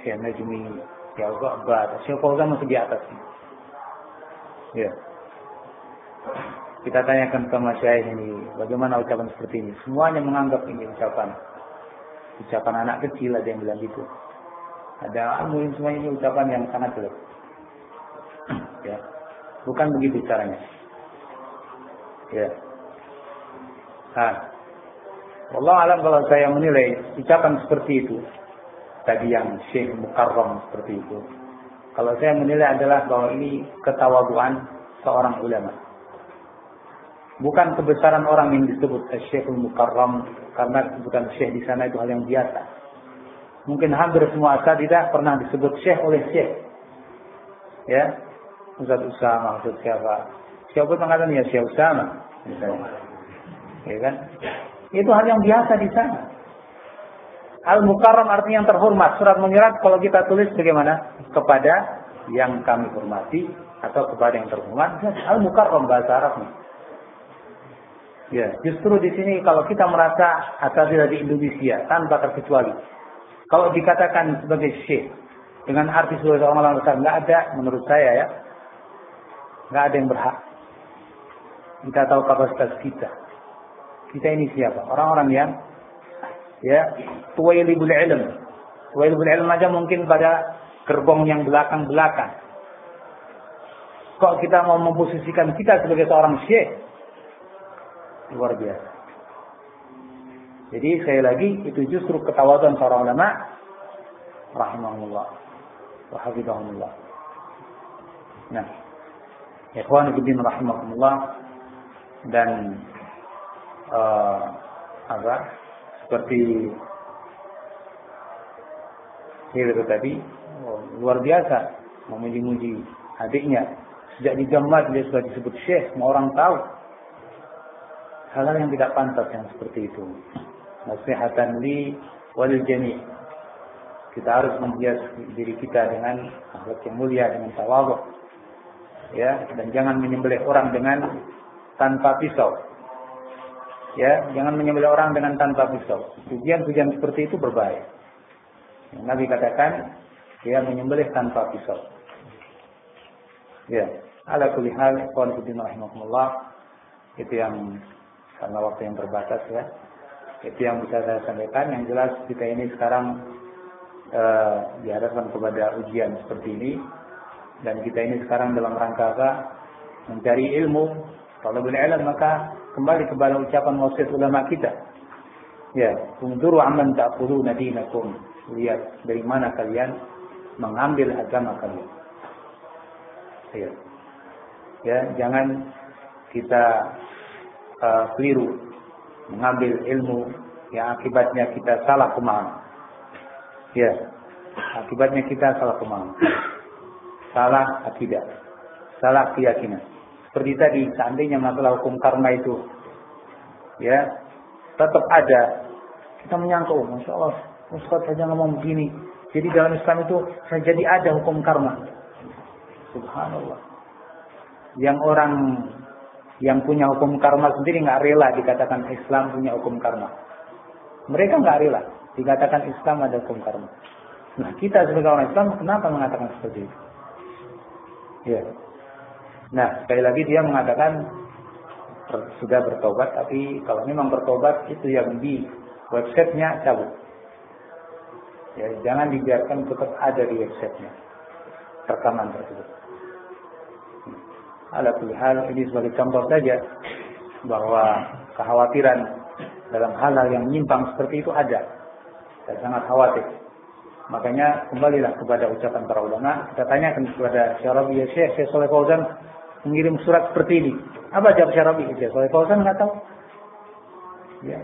Syekh Najmi Syekh Abbas. Syekh Fauzan masih di atasnya ya. Kita tanyakan ke Syekh ini bagaimana ucapan seperti ini? Semuanya menganggap ini ucapan ucapan anak kecil ada yang bilang gitu. Ada mungkin semua ini ucapan yang sangat jelek. Ya. Bukan begitu caranya. Ya. Nah Allah alam kalau saya menilai ucapan seperti itu tadi yang Syekh Mukarram seperti itu kalau saya menilai adalah bahwa ini ketawaduan seorang ulama. Bukan kebesaran orang yang disebut Syekh Mukarram karena bukan Syekh di sana itu hal yang biasa mungkin hampir semua tidak pernah disebut Syekh oleh Syekh ya Ustaz Usama Ustaz siapa siapa mengatakan ya Syekh Usama ya kan itu hal yang biasa di sana. Al-Mukarram artinya yang terhormat. Surat menyurat kalau kita tulis bagaimana? Kepada yang kami hormati atau kepada yang terhormat. Al-Mukarram bahasa Arabnya. Ya, justru di sini kalau kita merasa asal dari Indonesia tanpa terkecuali. Kalau dikatakan sebagai syekh dengan arti sebagai orang besar nggak ada menurut saya ya nggak ada yang berhak. Kita tahu kapasitas kita kita ini siapa? Orang-orang yang ya tuwailibul ilm. Tuwailibul ilm aja mungkin pada gerbong yang belakang-belakang. Kok kita mau memposisikan kita sebagai seorang syekh? Luar biasa. Jadi sekali lagi itu justru ketawaduan seorang ulama rahimahullah wa hafizahullah. Nah, ikhwan fillah rahimahullah dan uh, apa seperti itu tadi oh, luar biasa memuji-muji adiknya sejak di Jamat dia sudah disebut syekh semua orang tahu hal-hal yang tidak pantas yang seperti itu nasihatan li walil jami kita harus menghias diri kita dengan akhlak yang mulia dengan tawadhu ya dan jangan menyembelih orang dengan tanpa pisau Ya, jangan menyembelih orang dengan tanpa pisau. Pujian-pujian seperti itu berbahaya. Nabi katakan, dia menyembelih tanpa pisau. Ya, ala kulli hal, itu yang karena waktu yang terbatas ya. Itu yang bisa saya sampaikan. Yang jelas kita ini sekarang uh, dihadapkan kepada ujian seperti ini dan kita ini sekarang dalam rangka apa? Mencari ilmu. Kalau boleh ilmu maka kembali kepada ucapan wasiat ulama kita. Ya, unzuru amman ta'khuduna dinakum. Lihat dari mana kalian mengambil agama kalian. Ya. Ya, jangan kita uh, keliru mengambil ilmu yang akibatnya kita salah pemahaman. Ya, akibatnya kita salah pemahaman. Salah akidah. Salah keyakinan. Seperti tadi, seandainya masalah hukum karma itu ya tetap ada, kita menyangka, oh, masya Allah, Ustaz saja ngomong begini. Jadi dalam Islam itu saya jadi ada hukum karma. Subhanallah. Yang orang yang punya hukum karma sendiri nggak rela dikatakan Islam punya hukum karma. Mereka nggak rela dikatakan Islam ada hukum karma. Nah kita sebagai orang Islam kenapa mengatakan seperti itu? Ya. Nah sekali lagi dia mengatakan sudah bertobat tapi kalau memang bertobat itu yang di websitenya cabut. Ya, jangan dibiarkan tetap ada di websitenya rekaman tersebut. Ala hal ini sebagai contoh saja bahwa kekhawatiran dalam hal-hal yang menyimpang seperti itu ada. Saya sangat khawatir. Makanya kembalilah kepada ucapan para ulama. Kita tanyakan kepada Syarabi, ya Syekh, Syekh Soleh Fauzan mengirim surat seperti ini. Apa jawab Syarabi? Syekh Soleh Fauzan nggak tahu. Ya.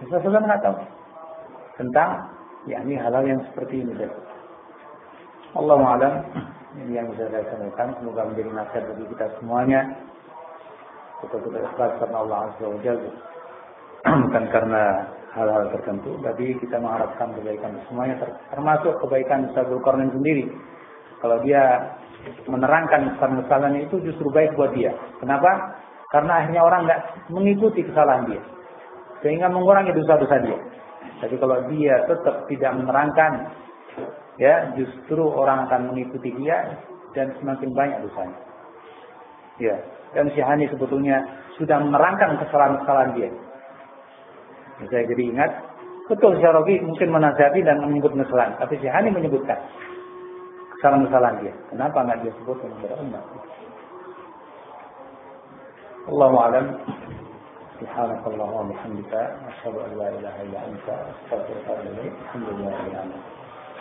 Syekh Soleh Fauzan nggak tahu. Tentang ya ini hal-hal yang seperti ini. Allah alam ini yang bisa saya sampaikan. Semoga menjadi nasihat bagi kita semuanya. Kita-kita ikhlas karena Allah Azza wa Jalla. Bukan karena hal-hal tertentu, tapi kita mengharapkan kebaikan semuanya termasuk kebaikan Sabul Kornen sendiri. Kalau dia menerangkan kesalahan-kesalahan itu justru baik buat dia. Kenapa? Karena akhirnya orang nggak mengikuti kesalahan dia, sehingga mengurangi dosa-dosa dia. Tapi kalau dia tetap tidak menerangkan, ya justru orang akan mengikuti dia dan semakin banyak dosanya. Ya, dan Syahani sebetulnya sudah menerangkan kesalahan-kesalahan dia. Saya jadi ingat, betul Syarabi mungkin menasihati dan menyebut kesalahan, tapi Syahani menyebutkan kesalahan-kesalahan dia. Kenapa nggak dia sebut kepada umat? Allahu a'lam. سبحانك اللهم وبحمدك أشهد أن لا إله إلا أنت أستغفرك وأتوب إليك الحمد لله رب العالمين